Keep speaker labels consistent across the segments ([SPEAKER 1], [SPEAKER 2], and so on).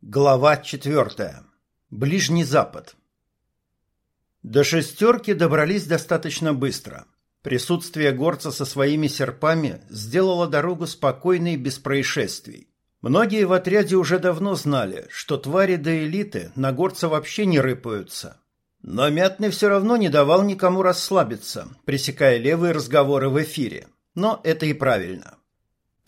[SPEAKER 1] Глава четвертая. Ближний Запад. До шестерки добрались достаточно быстро. Присутствие горца со своими серпами сделало дорогу спокойной без происшествий. Многие в отряде уже давно знали, что твари до элиты на горца вообще не рыпаются. Но Мятный все равно не давал никому расслабиться, пресекая левые разговоры в эфире. Но это и правильно.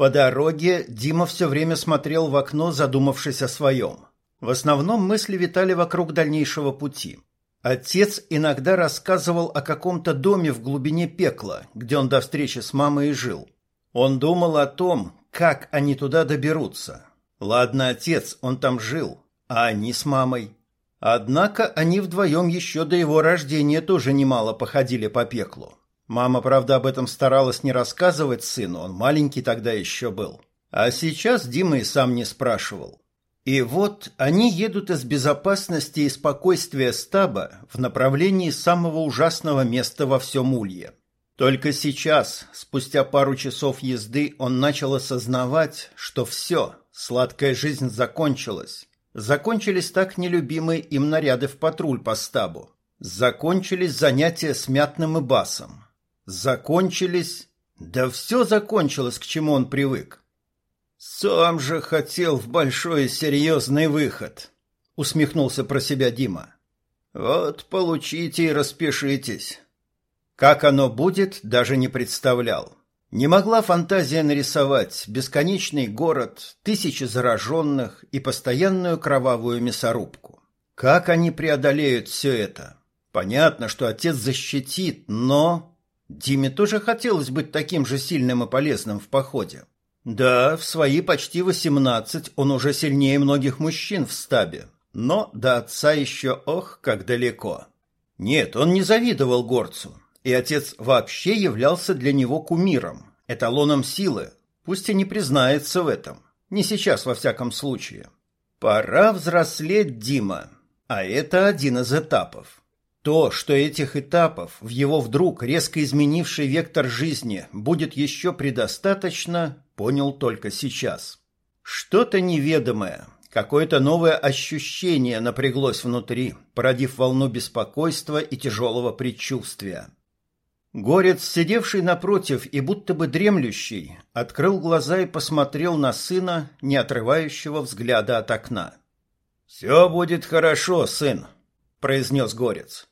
[SPEAKER 1] По дороге Дима все время смотрел в окно, задумавшись о своем. В основном мысли витали вокруг дальнейшего пути. Отец иногда рассказывал о каком-то доме в глубине пекла, где он до встречи с мамой и жил. Он думал о том, как они туда доберутся. Ладно, отец, он там жил, а они с мамой. Однако они вдвоем еще до его рождения тоже немало походили по пеклу. Мама, правда, об этом старалась не рассказывать сыну, он маленький тогда еще был. А сейчас Дима и сам не спрашивал. И вот они едут из безопасности и спокойствия стаба в направлении самого ужасного места во всем Улье. Только сейчас, спустя пару часов езды, он начал осознавать, что все, сладкая жизнь закончилась. Закончились так нелюбимые им наряды в патруль по стабу. Закончились занятия с мятным и басом. Закончились... Да все закончилось, к чему он привык. «Сам же хотел в большой серьезный выход», — усмехнулся про себя Дима. «Вот получите и распишитесь». Как оно будет, даже не представлял. Не могла фантазия нарисовать бесконечный город, тысячи зараженных и постоянную кровавую мясорубку. Как они преодолеют все это? Понятно, что отец защитит, но... Диме тоже хотелось быть таким же сильным и полезным в походе. Да, в свои почти восемнадцать он уже сильнее многих мужчин в стабе, но до отца еще ох, как далеко. Нет, он не завидовал горцу, и отец вообще являлся для него кумиром, эталоном силы, пусть и не признается в этом, не сейчас во всяком случае. Пора взрослеть, Дима, а это один из этапов. То, что этих этапов в его вдруг резко изменивший вектор жизни будет еще предостаточно, понял только сейчас. Что-то неведомое, какое-то новое ощущение напряглось внутри, породив волну беспокойства и тяжелого предчувствия. Горец, сидевший напротив и будто бы дремлющий, открыл глаза и посмотрел на сына, не отрывающего взгляда от окна. «Все будет хорошо, сын», — произнес Горец.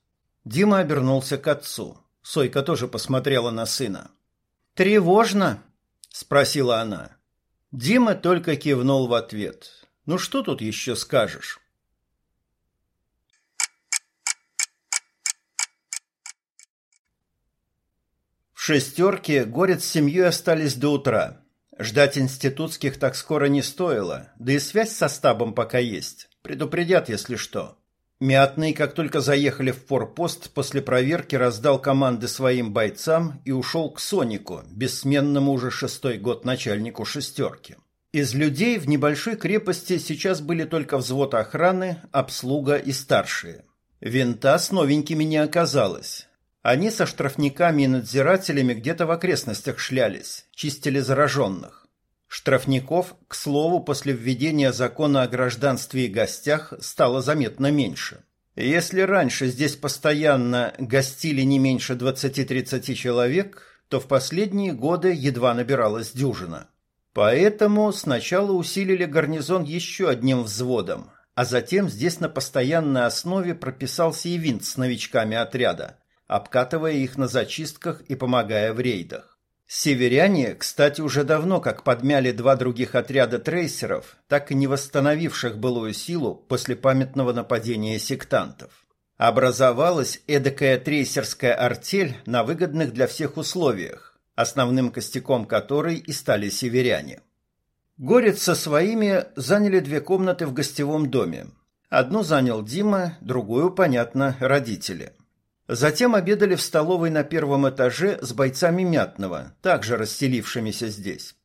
[SPEAKER 1] Дима обернулся к отцу. Сойка тоже посмотрела на сына. «Тревожно?» – спросила она. Дима только кивнул в ответ. «Ну что тут еще скажешь?» В шестерке Горец с семьей остались до утра. Ждать институтских так скоро не стоило, да и связь со стабом пока есть. Предупредят, если что. Мятный, как только заехали в форпост, после проверки раздал команды своим бойцам и ушел к Сонику, бессменному уже шестой год начальнику «шестерки». Из людей в небольшой крепости сейчас были только взвод охраны, обслуга и старшие. Винта с новенькими не оказалось. Они со штрафниками и надзирателями где-то в окрестностях шлялись, чистили зараженных. Штрафников, к слову, после введения закона о гражданстве и гостях стало заметно меньше. Если раньше здесь постоянно гостили не меньше 20-30 человек, то в последние годы едва набиралась дюжина. Поэтому сначала усилили гарнизон еще одним взводом, а затем здесь на постоянной основе прописался и винт с новичками отряда, обкатывая их на зачистках и помогая в рейдах. Северяне, кстати, уже давно как подмяли два других отряда трейсеров, так и не восстановивших былую силу после памятного нападения сектантов. Образовалась эдакая трейсерская артель на выгодных для всех условиях, основным костяком которой и стали северяне. Горец со своими заняли две комнаты в гостевом доме. Одну занял Дима, другую, понятно, родители. Затем обедали в столовой на первом этаже с бойцами Мятного, также расселившимися здесь.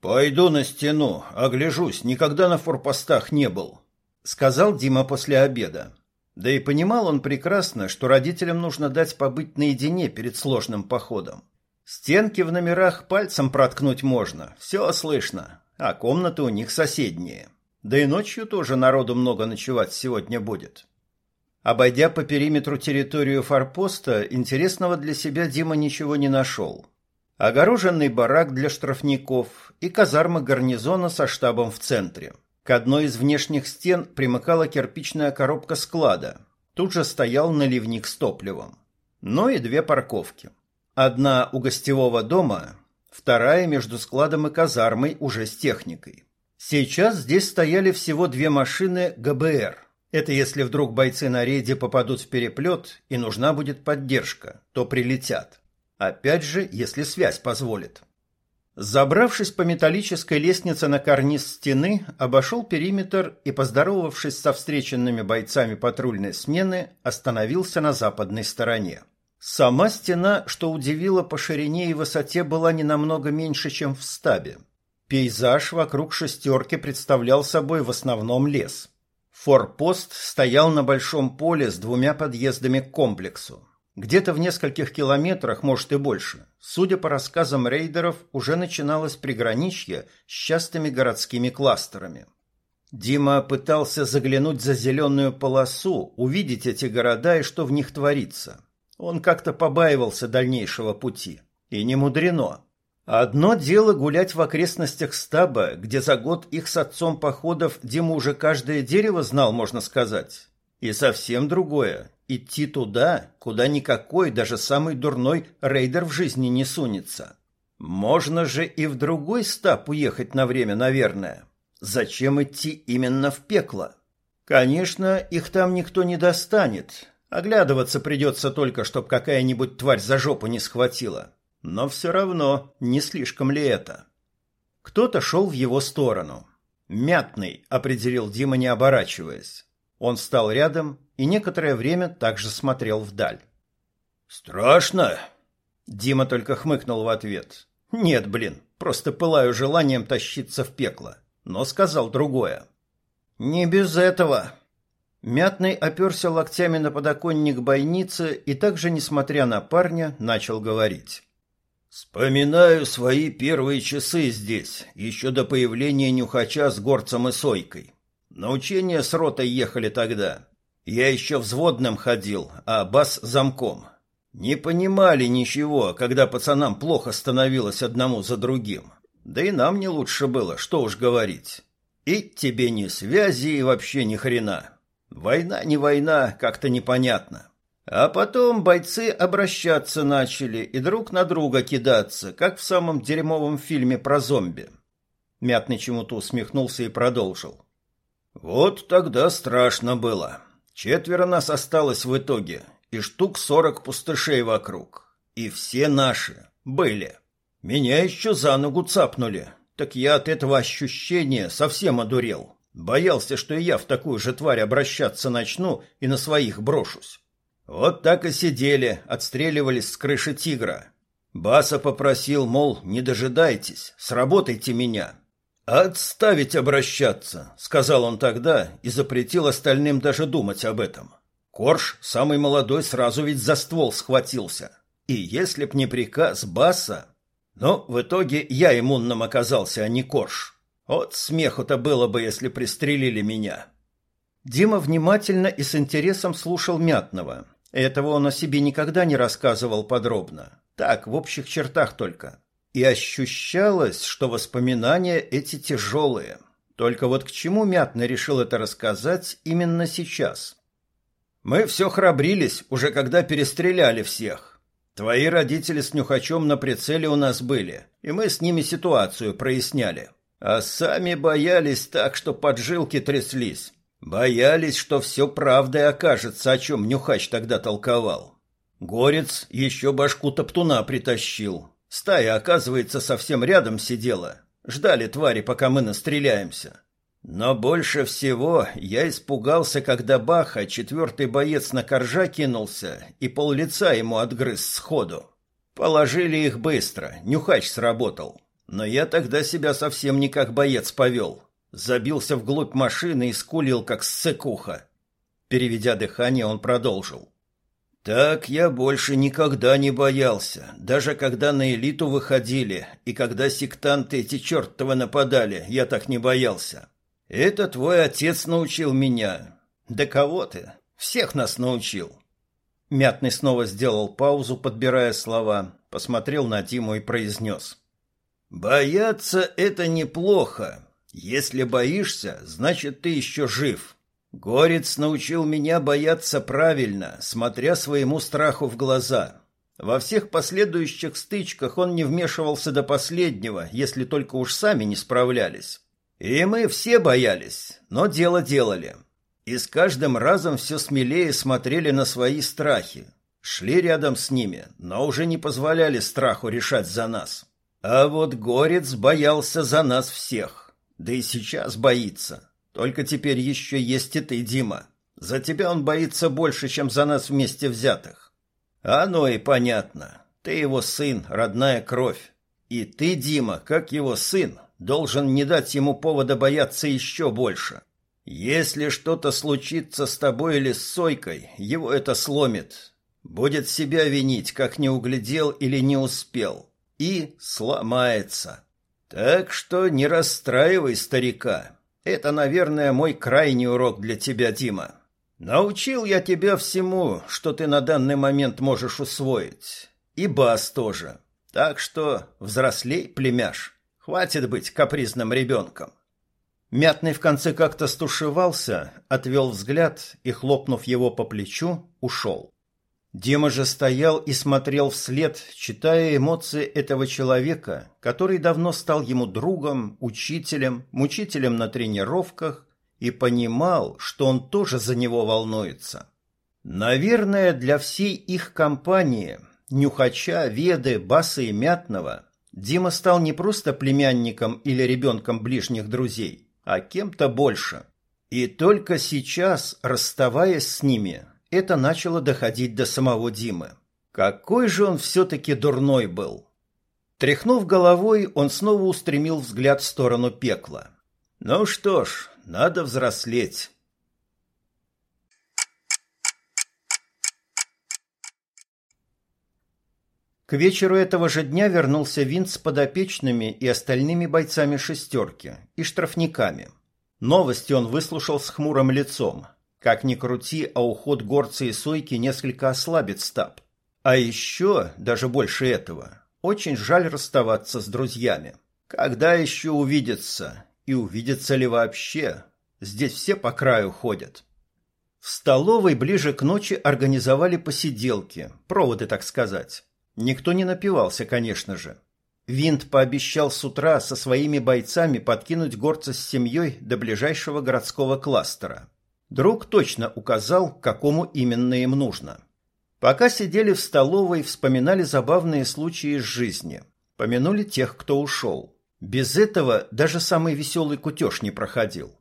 [SPEAKER 1] «Пойду на стену, огляжусь, никогда на форпостах не был», — сказал Дима после обеда. Да и понимал он прекрасно, что родителям нужно дать побыть наедине перед сложным походом. Стенки в номерах пальцем проткнуть можно, все слышно, а комнаты у них соседние. Да и ночью тоже народу много ночевать сегодня будет. Обойдя по периметру территорию форпоста, интересного для себя Дима ничего не нашел. Огороженный барак для штрафников и казарма гарнизона со штабом в центре. К одной из внешних стен примыкала кирпичная коробка склада. Тут же стоял наливник с топливом. Ну и две парковки. Одна у гостевого дома, вторая между складом и казармой уже с техникой. Сейчас здесь стояли всего две машины ГБР – это если вдруг бойцы на рейде попадут в переплет и нужна будет поддержка, то прилетят. Опять же, если связь позволит. Забравшись по металлической лестнице на карниз стены, обошел периметр и, поздоровавшись со встреченными бойцами патрульной смены, остановился на западной стороне. Сама стена, что удивило по ширине и высоте, была не намного меньше, чем в стабе. Пейзаж вокруг шестерки представлял собой в основном лес. Форпост стоял на большом поле с двумя подъездами к комплексу. Где-то в нескольких километрах, может и больше, судя по рассказам рейдеров, уже начиналось приграничье с частыми городскими кластерами. Дима пытался заглянуть за зеленую полосу, увидеть эти города и что в них творится. Он как-то побаивался дальнейшего пути. И не мудрено. Одно дело гулять в окрестностях стаба, где за год их с отцом походов Дима уже каждое дерево знал, можно сказать. И совсем другое – идти туда, куда никакой, даже самый дурной рейдер в жизни не сунется. Можно же и в другой стаб уехать на время, наверное. Зачем идти именно в пекло? Конечно, их там никто не достанет. Оглядываться придется только, чтоб какая-нибудь тварь за жопу не схватила. Но все равно, не слишком ли это? Кто-то шел в его сторону. «Мятный», — определил Дима, не оборачиваясь. Он встал рядом и некоторое время также смотрел вдаль.
[SPEAKER 2] «Страшно?»
[SPEAKER 1] Дима только хмыкнул в ответ. «Нет, блин, просто пылаю желанием тащиться в пекло». Но сказал другое. «Не без этого». Мятный оперся локтями на подоконник бойницы и также, несмотря на парня, начал говорить.
[SPEAKER 2] Вспоминаю свои первые часы здесь, еще до появления нюхача с горцем и сойкой. На учения с ротой ехали тогда. Я еще взводным ходил, а бас замком. Не понимали ничего, когда пацанам плохо становилось одному за другим. Да и нам не лучше было, что уж говорить. И тебе ни связи и вообще ни хрена. Война не война, как-то непонятно. А потом бойцы обращаться начали и друг на друга кидаться, как в самом дерьмовом фильме про зомби. Мятный чему-то усмехнулся и продолжил. Вот тогда страшно было. Четверо нас осталось в итоге, и штук сорок пустышей вокруг. И все наши были. Меня еще за ногу цапнули. Так я от этого ощущения совсем одурел. Боялся, что и я в такую же тварь обращаться начну и на своих брошусь. Вот так и сидели, отстреливались с крыши тигра. Баса попросил, мол, не дожидайтесь, сработайте меня. «Отставить обращаться», — сказал он тогда и запретил остальным даже думать об этом. Корж, самый молодой, сразу ведь за ствол схватился. И если б не приказ Баса... Но в итоге я иммунным оказался, а не Корж. Вот смеху-то было бы, если пристрелили меня.
[SPEAKER 1] Дима внимательно и с интересом слушал Мятного, этого он о себе никогда не рассказывал подробно. Так, в общих чертах только. И ощущалось, что воспоминания эти тяжелые. Только вот к чему Мятный решил это рассказать именно сейчас? Мы все храбрились, уже когда перестреляли всех. Твои родители с Нюхачом на прицеле у нас были, и мы с ними ситуацию проясняли. А сами боялись так, что поджилки тряслись. Боялись, что все правдой окажется, о чем Нюхач тогда толковал. Горец еще башку топтуна притащил. Стая, оказывается, совсем рядом сидела. Ждали твари, пока мы настреляемся. Но больше всего я испугался, когда Баха, четвертый боец на коржа кинулся и пол лица ему отгрыз сходу. Положили их быстро, нюхач сработал. Но я тогда себя совсем не как боец повел. Забился вглубь машины и скулил, как ссыкуха. Переведя дыхание, он продолжил. Так я больше никогда не боялся, даже когда на элиту выходили, и когда сектанты эти чертовы нападали, я так не боялся.
[SPEAKER 2] Это твой отец научил меня. Да кого ты? Всех нас научил.
[SPEAKER 1] Мятный снова сделал паузу, подбирая слова, посмотрел на Диму и произнес.
[SPEAKER 2] «Бояться — это неплохо. Если боишься, значит, ты еще жив. Горец научил меня бояться правильно, смотря своему страху в глаза. Во всех последующих стычках он не вмешивался до последнего, если только уж сами не справлялись. И мы все боялись, но дело делали. И с каждым разом все смелее смотрели на свои страхи. Шли рядом с ними, но уже не позволяли страху решать за нас. А вот Горец боялся за нас всех. Да и сейчас боится. Только теперь еще есть и ты, Дима. За тебя он боится больше, чем за нас вместе взятых. Оно и понятно. Ты его сын, родная кровь. И ты, Дима, как его сын, должен не дать ему повода бояться еще больше. Если что-то случится с тобой или с Сойкой, его это сломит. Будет себя винить, как не углядел или не успел. И сломается. Так что не расстраивай старика. Это, наверное, мой крайний урок для тебя, Дима. Научил я тебя всему, что ты на данный момент можешь усвоить. И бас тоже. Так что взрослей, племяш. Хватит быть капризным ребенком.
[SPEAKER 1] Мятный в конце как-то стушевался, отвел взгляд и, хлопнув его по плечу, ушел. Дима же стоял и смотрел вслед, читая эмоции этого человека, который давно стал ему другом, учителем, мучителем на тренировках и понимал, что он тоже за него волнуется. Наверное, для всей их компании, Нюхача, Веды, Баса и Мятного, Дима стал не просто племянником или ребенком ближних друзей, а кем-то больше. И только сейчас, расставаясь с ними, это начало доходить до самого Димы. Какой же он все-таки дурной был! Тряхнув головой, он снова устремил взгляд в сторону пекла. Ну что ж, надо взрослеть. К вечеру этого же дня вернулся Винт с подопечными и остальными бойцами «шестерки» и штрафниками. Новости он выслушал с хмурым лицом. Как ни крути, а уход горца и сойки несколько ослабит стаб. А еще, даже больше этого, очень жаль расставаться с друзьями. Когда еще увидятся? И увидятся ли вообще? Здесь все по краю ходят. В столовой ближе к ночи организовали посиделки, проводы, так сказать. Никто не напивался, конечно же. Винт пообещал с утра со своими бойцами подкинуть горца с семьей до ближайшего городского кластера. Друг точно указал, какому именно им нужно. Пока сидели в столовой, вспоминали забавные случаи из жизни. Помянули тех, кто ушел. Без этого даже самый веселый кутеж не проходил.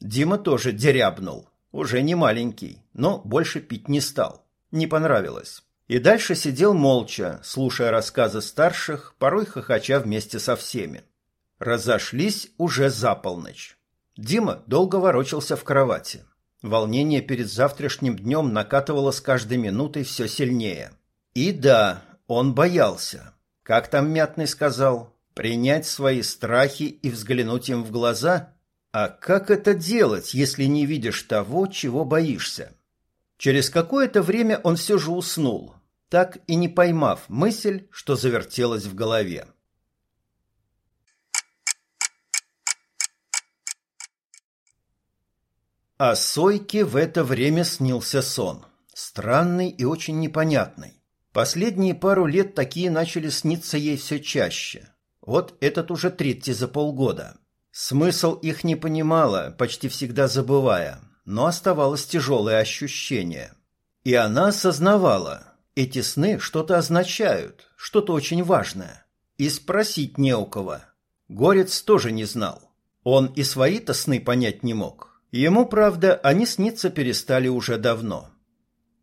[SPEAKER 1] Дима тоже дерябнул. Уже не маленький, но больше пить не стал. Не понравилось и дальше сидел молча, слушая рассказы старших, порой хохоча вместе со всеми. Разошлись уже за полночь. Дима долго ворочался в кровати. Волнение перед завтрашним днем накатывало с каждой минутой все сильнее. И да, он боялся. Как там Мятный сказал? Принять свои страхи и взглянуть им в глаза? А как это делать, если не видишь того, чего боишься? Через какое-то время он все же уснул, так и не поймав мысль, что завертелась в голове. А Сойке в это время снился сон. Странный и очень непонятный. Последние пару лет такие начали сниться ей все чаще. Вот этот уже третий за полгода. Смысл их не понимала, почти всегда забывая, но оставалось тяжелое ощущение. И она осознавала, эти сны что-то означают, что-то очень важное. И спросить не у кого. Горец тоже не знал. Он и свои-то сны понять не мог. Ему, правда, они сниться перестали уже давно.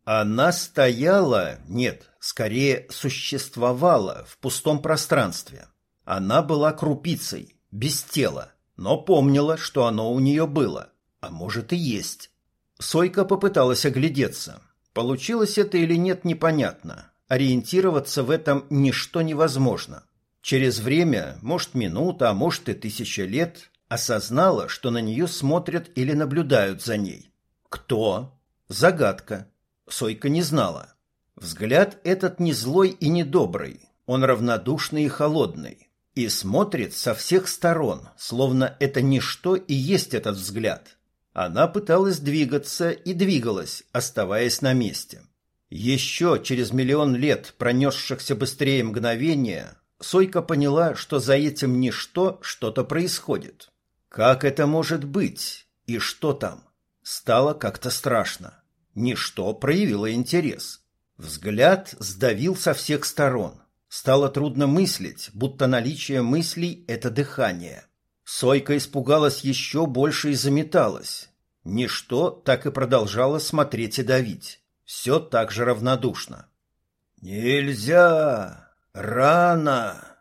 [SPEAKER 1] Она стояла, нет, скорее существовала в пустом пространстве. Она была крупицей, без тела, но помнила, что оно у нее было, а может и есть. Сойка попыталась оглядеться. Получилось это или нет, непонятно. Ориентироваться в этом ничто невозможно. Через время, может минута, а может и тысяча лет, осознала, что на нее смотрят или наблюдают за ней. Кто? Загадка. Сойка не знала. Взгляд этот не злой и не добрый, он равнодушный и холодный. И смотрит со всех сторон, словно это ничто и есть этот взгляд. Она пыталась двигаться и двигалась, оставаясь на месте. Еще через миллион лет, пронесшихся быстрее мгновения, Сойка поняла, что за этим ничто что-то происходит. Как это может быть? И что там? Стало как-то страшно. Ничто проявило интерес. Взгляд сдавил со всех сторон. Стало трудно мыслить, будто наличие мыслей — это дыхание. Сойка испугалась еще больше и заметалась. Ничто так и продолжало смотреть и давить. Все так же равнодушно. «Нельзя! Рано!»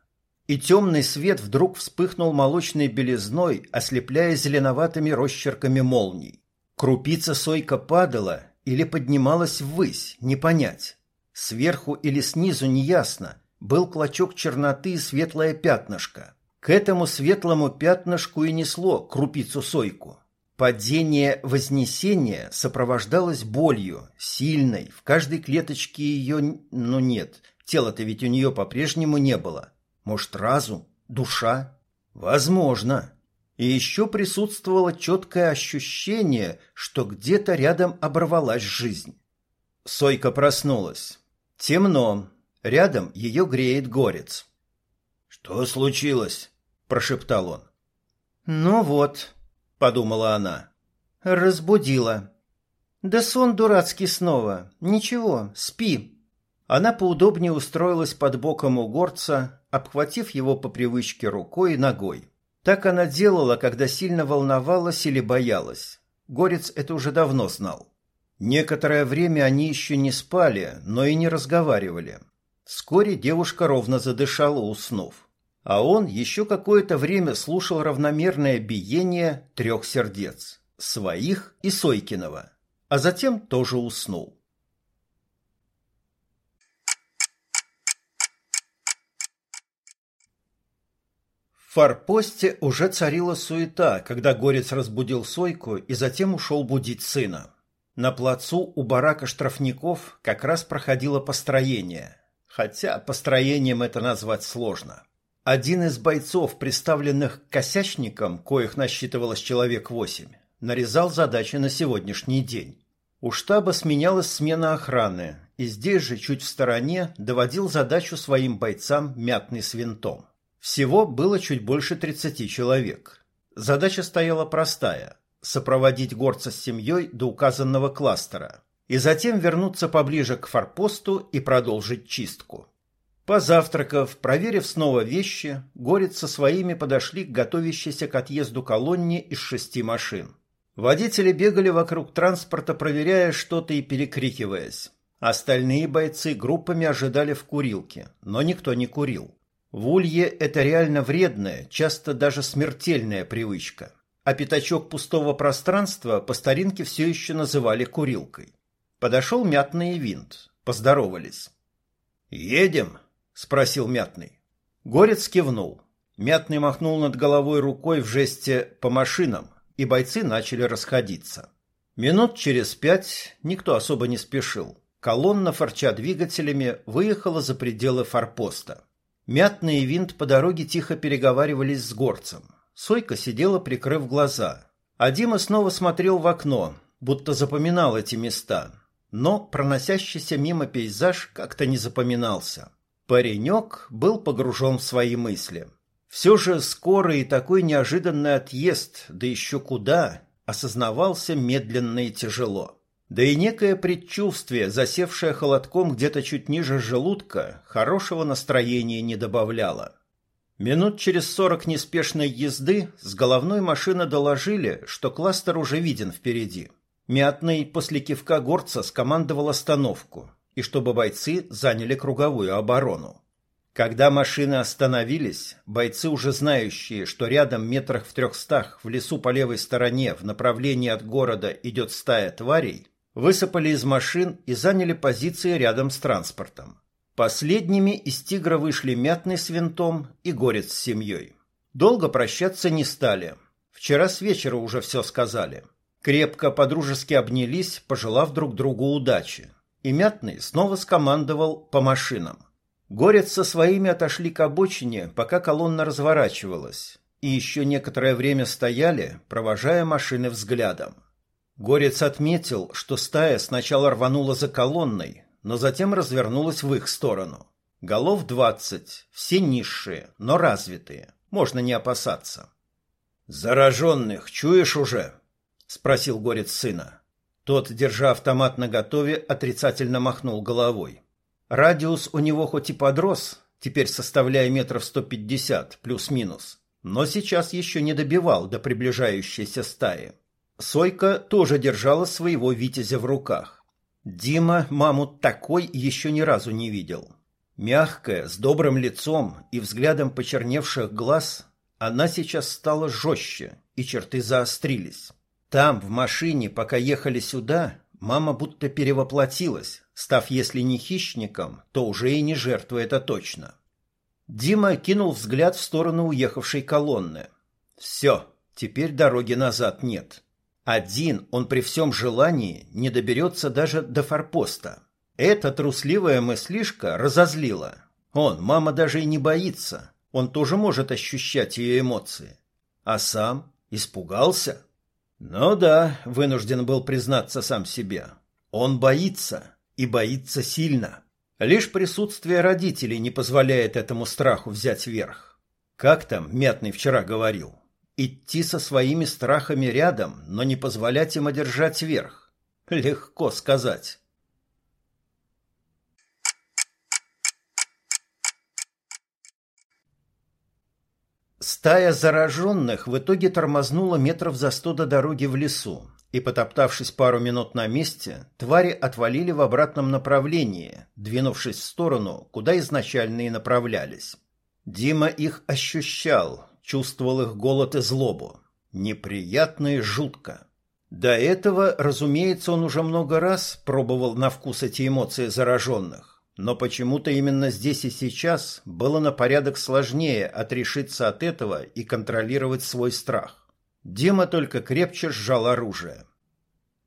[SPEAKER 1] И темный свет вдруг вспыхнул молочной белизной, ослепляя зеленоватыми росчерками молний. Крупица сойка падала или поднималась ввысь, не понять. Сверху или снизу неясно, был клочок черноты и светлое пятнышко. К этому светлому пятнышку и несло крупицу сойку. Падение вознесения сопровождалось болью, сильной, в каждой клеточке ее, ну нет, тела-то ведь у нее по-прежнему не было. Может, разум, душа? Возможно. И еще присутствовало четкое ощущение, что где-то рядом оборвалась жизнь. Сойка проснулась. Темно. Рядом ее греет горец. «Что случилось?» – прошептал он.
[SPEAKER 3] «Ну вот», подумала она. Разбудила. Да сон дурацкий снова. Ничего, спи. Она поудобнее устроилась под боком у горца, обхватив его по привычке рукой и ногой. Так она делала, когда сильно волновалась или боялась. Горец это уже давно знал. Некоторое время они еще не спали, но и не разговаривали. Вскоре девушка ровно задышала, уснув а он еще какое-то время слушал равномерное биение трех сердец, своих и Сойкиного, а затем тоже уснул. В форпосте уже царила суета, когда Горец разбудил Сойку и затем ушел будить сына. На плацу у барака штрафников как раз проходило построение, хотя построением это назвать сложно – один из бойцов, представленных косячникам, коих насчитывалось человек восемь, нарезал задачи на сегодняшний день. У штаба сменялась смена охраны, и здесь же, чуть в стороне, доводил задачу своим бойцам мятный с винтом. Всего было чуть больше 30 человек. Задача стояла простая – сопроводить горца с семьей до указанного кластера и затем вернуться поближе к форпосту и продолжить чистку. Позавтракав, проверив снова вещи, Горец со своими подошли к готовящейся к отъезду колонне из шести машин. Водители бегали вокруг транспорта, проверяя что-то и перекрикиваясь. Остальные бойцы группами ожидали в курилке, но никто не курил. В улье это реально вредная, часто даже смертельная привычка. А пятачок пустого пространства по старинке все еще называли курилкой. Подошел мятный винт. Поздоровались. «Едем», — спросил Мятный. Горец кивнул. Мятный махнул над головой рукой в жесте «по машинам», и бойцы начали расходиться. Минут через пять никто особо не спешил. Колонна, форча двигателями, выехала за пределы форпоста. Мятный и винт по дороге тихо переговаривались с горцем. Сойка сидела, прикрыв глаза. А Дима снова смотрел в окно, будто запоминал эти места. Но проносящийся мимо пейзаж как-то не запоминался. Паренек был погружен в свои мысли. Все же скорый и такой неожиданный отъезд, да еще куда, осознавался медленно и тяжело. Да и некое предчувствие, засевшее холодком где-то чуть ниже желудка, хорошего настроения не добавляло. Минут через сорок неспешной езды с головной машины доложили, что кластер уже виден впереди. Мятный после кивка горца скомандовал остановку, и чтобы бойцы заняли круговую оборону. Когда машины остановились, бойцы, уже знающие, что рядом метрах в трехстах в лесу по левой стороне в направлении от города идет стая тварей, высыпали из машин и заняли позиции рядом с транспортом. Последними из «Тигра» вышли Мятный с винтом и Горец с семьей. Долго прощаться не стали.
[SPEAKER 1] Вчера с вечера уже все сказали. Крепко подружески обнялись, пожелав друг другу удачи. И Мятный снова скомандовал по машинам. Горец со своими отошли к обочине, пока колонна разворачивалась, и еще некоторое время стояли, провожая машины взглядом. Горец отметил, что стая сначала рванула за колонной, но затем развернулась в их сторону. Голов двадцать, все низшие, но развитые. Можно не опасаться.
[SPEAKER 2] «Зараженных чуешь уже?»
[SPEAKER 1] — спросил Горец сына. Тот, держа автомат наготове, отрицательно махнул головой. Радиус у него хоть и подрос, теперь составляя метров сто пятьдесят, плюс-минус, но сейчас еще не добивал до приближающейся стаи. Сойка тоже держала своего витязя в руках. Дима маму такой еще ни разу не видел. Мягкая, с добрым лицом и взглядом почерневших глаз, она сейчас стала жестче, и черты заострились. Там, в машине, пока ехали сюда, мама будто перевоплотилась, став, если не хищником, то уже и не жертвой, это точно. Дима кинул взгляд в сторону уехавшей колонны. Все, теперь дороги назад нет. Один он при всем желании не доберется даже до форпоста. Эта трусливая мыслишка разозлила. Он, мама даже и не боится, он тоже может ощущать ее эмоции. А сам испугался? Ну да, вынужден был признаться сам себе. Он боится, и боится сильно. Лишь присутствие родителей не позволяет этому страху взять верх. Как там Мятный вчера говорил? Идти со своими страхами рядом, но не позволять им одержать верх. Легко сказать. Стая зараженных в итоге тормознула метров за сто до дороги в лесу, и, потоптавшись пару минут на месте, твари отвалили в обратном направлении, двинувшись в сторону, куда изначально и направлялись. Дима их ощущал, чувствовал их голод и злобу. Неприятно и жутко. До этого, разумеется, он уже много раз пробовал на вкус эти эмоции зараженных. Но почему-то именно здесь и сейчас было на порядок сложнее отрешиться от этого и контролировать свой страх. Дима только крепче сжал оружие.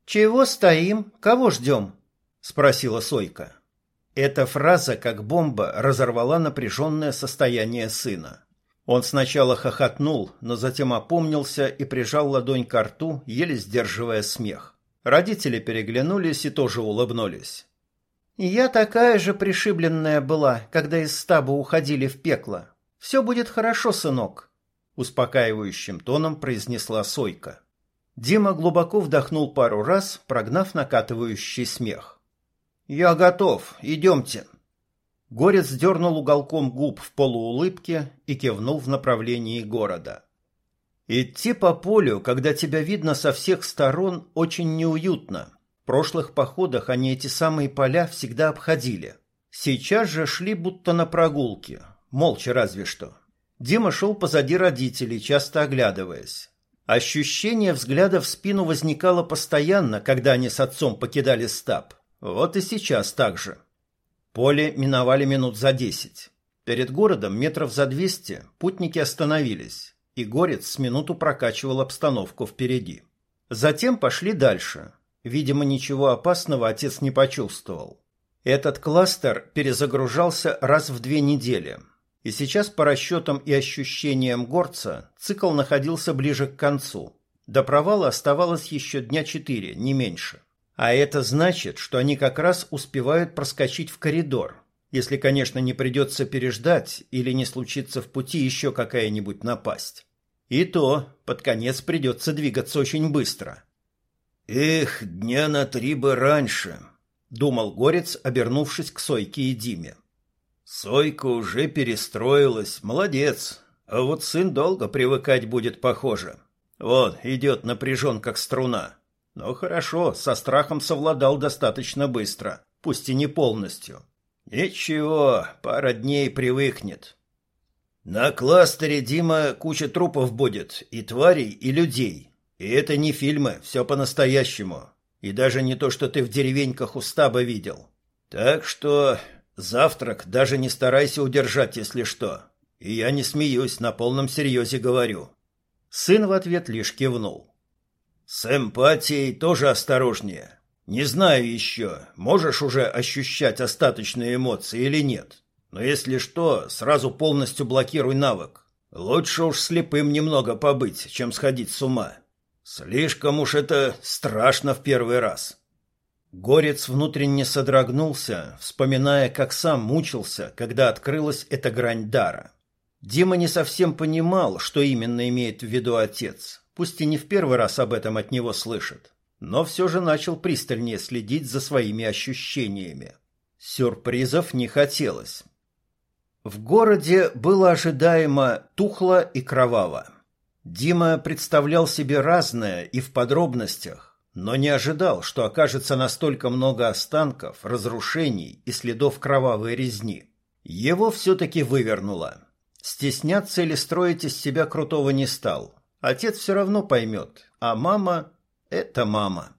[SPEAKER 1] «Чего стоим? Кого ждем?» – спросила Сойка. Эта фраза, как бомба, разорвала напряженное состояние сына. Он сначала хохотнул, но затем опомнился и прижал ладонь к рту, еле сдерживая смех. Родители переглянулись и тоже улыбнулись. Я такая же пришибленная была, когда из стаба уходили в пекло. Все будет хорошо, сынок, успокаивающим тоном произнесла Сойка. Дима глубоко вдохнул пару раз, прогнав накатывающий смех. Я готов. Идемте. Горец дернул уголком губ в полуулыбке и кивнул в направлении города. Идти по полю, когда тебя видно со всех сторон, очень неуютно, в прошлых походах они эти самые поля всегда обходили. Сейчас же шли будто на прогулке, молча разве что. Дима шел позади родителей, часто оглядываясь. Ощущение взгляда в спину возникало постоянно, когда они с отцом покидали стаб. Вот и сейчас так же. Поле миновали минут за десять. Перед городом метров за двести путники остановились, и Горец с минуту прокачивал обстановку впереди. Затем пошли дальше, Видимо, ничего опасного отец не почувствовал. Этот кластер перезагружался раз в две недели. И сейчас по расчетам и ощущениям горца цикл находился ближе к концу. До провала оставалось еще дня четыре, не меньше. А это значит, что они как раз успевают проскочить в коридор, если, конечно, не придется переждать или не случится в пути еще какая-нибудь напасть. И то под конец придется двигаться очень быстро.
[SPEAKER 2] «Эх, дня на три бы раньше», — думал Горец, обернувшись к Сойке и Диме. «Сойка уже перестроилась, молодец, а вот сын долго привыкать будет, похоже. Вот, идет напряжен, как струна. Но хорошо, со страхом совладал достаточно быстро, пусть и не полностью. Ничего, пара дней привыкнет». «На кластере, Дима, куча трупов будет, и тварей, и людей», и это не фильмы, все по-настоящему. И даже не то, что ты в деревеньках у стаба видел. Так что завтрак даже не старайся удержать, если что. И я не смеюсь, на полном серьезе говорю.
[SPEAKER 3] Сын в ответ лишь кивнул.
[SPEAKER 2] С эмпатией тоже осторожнее. Не знаю еще, можешь уже ощущать остаточные эмоции или нет. Но если что, сразу полностью блокируй навык. Лучше уж слепым немного побыть, чем сходить с ума. Слишком уж это страшно в первый раз.
[SPEAKER 3] Горец внутренне содрогнулся, вспоминая, как сам мучился, когда открылась эта грань дара. Дима не совсем понимал, что именно имеет в виду отец, пусть и не в первый раз об этом от него слышит, но все же начал пристальнее следить за своими ощущениями. Сюрпризов не хотелось. В городе было ожидаемо тухло и кроваво. Дима представлял себе разное и в подробностях, но не ожидал, что окажется настолько много останков, разрушений и следов кровавой резни. Его все-таки вывернуло. Стесняться или строить из себя крутого не стал. Отец все равно поймет, а мама — это мама.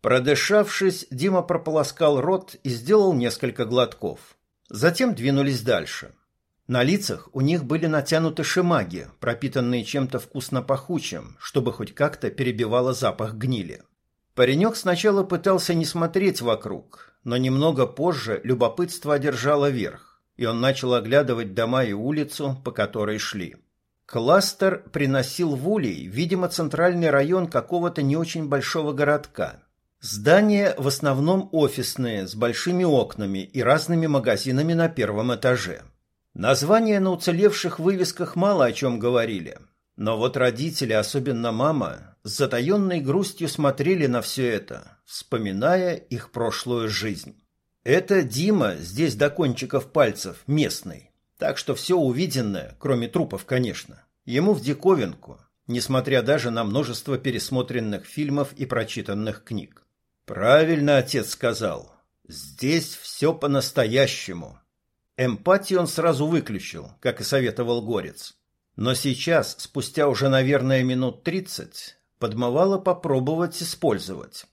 [SPEAKER 3] Продышавшись, Дима прополоскал рот и сделал несколько глотков. Затем двинулись дальше. На лицах у них были натянуты шимаги, пропитанные чем-то вкусно-пахучим, чтобы хоть как-то перебивало запах гнили. Паренек сначала пытался не смотреть вокруг, но немного позже любопытство одержало верх, и он начал оглядывать дома и улицу, по которой шли. Кластер приносил в Улей, видимо, центральный район какого-то не очень большого городка. Здания в основном офисные, с большими окнами и разными магазинами на первом этаже. Названия на уцелевших вывесках мало о чем говорили. Но вот родители, особенно мама, с затаенной грустью смотрели на все это, вспоминая их прошлую жизнь. Это Дима здесь до кончиков пальцев, местный. Так что все увиденное, кроме трупов, конечно, ему в диковинку, несмотря даже на множество пересмотренных фильмов и прочитанных книг. Правильно отец сказал. Здесь все по-настоящему. Эмпатию он сразу выключил, как и советовал Горец. Но сейчас, спустя уже, наверное, минут тридцать, подмывало попробовать использовать.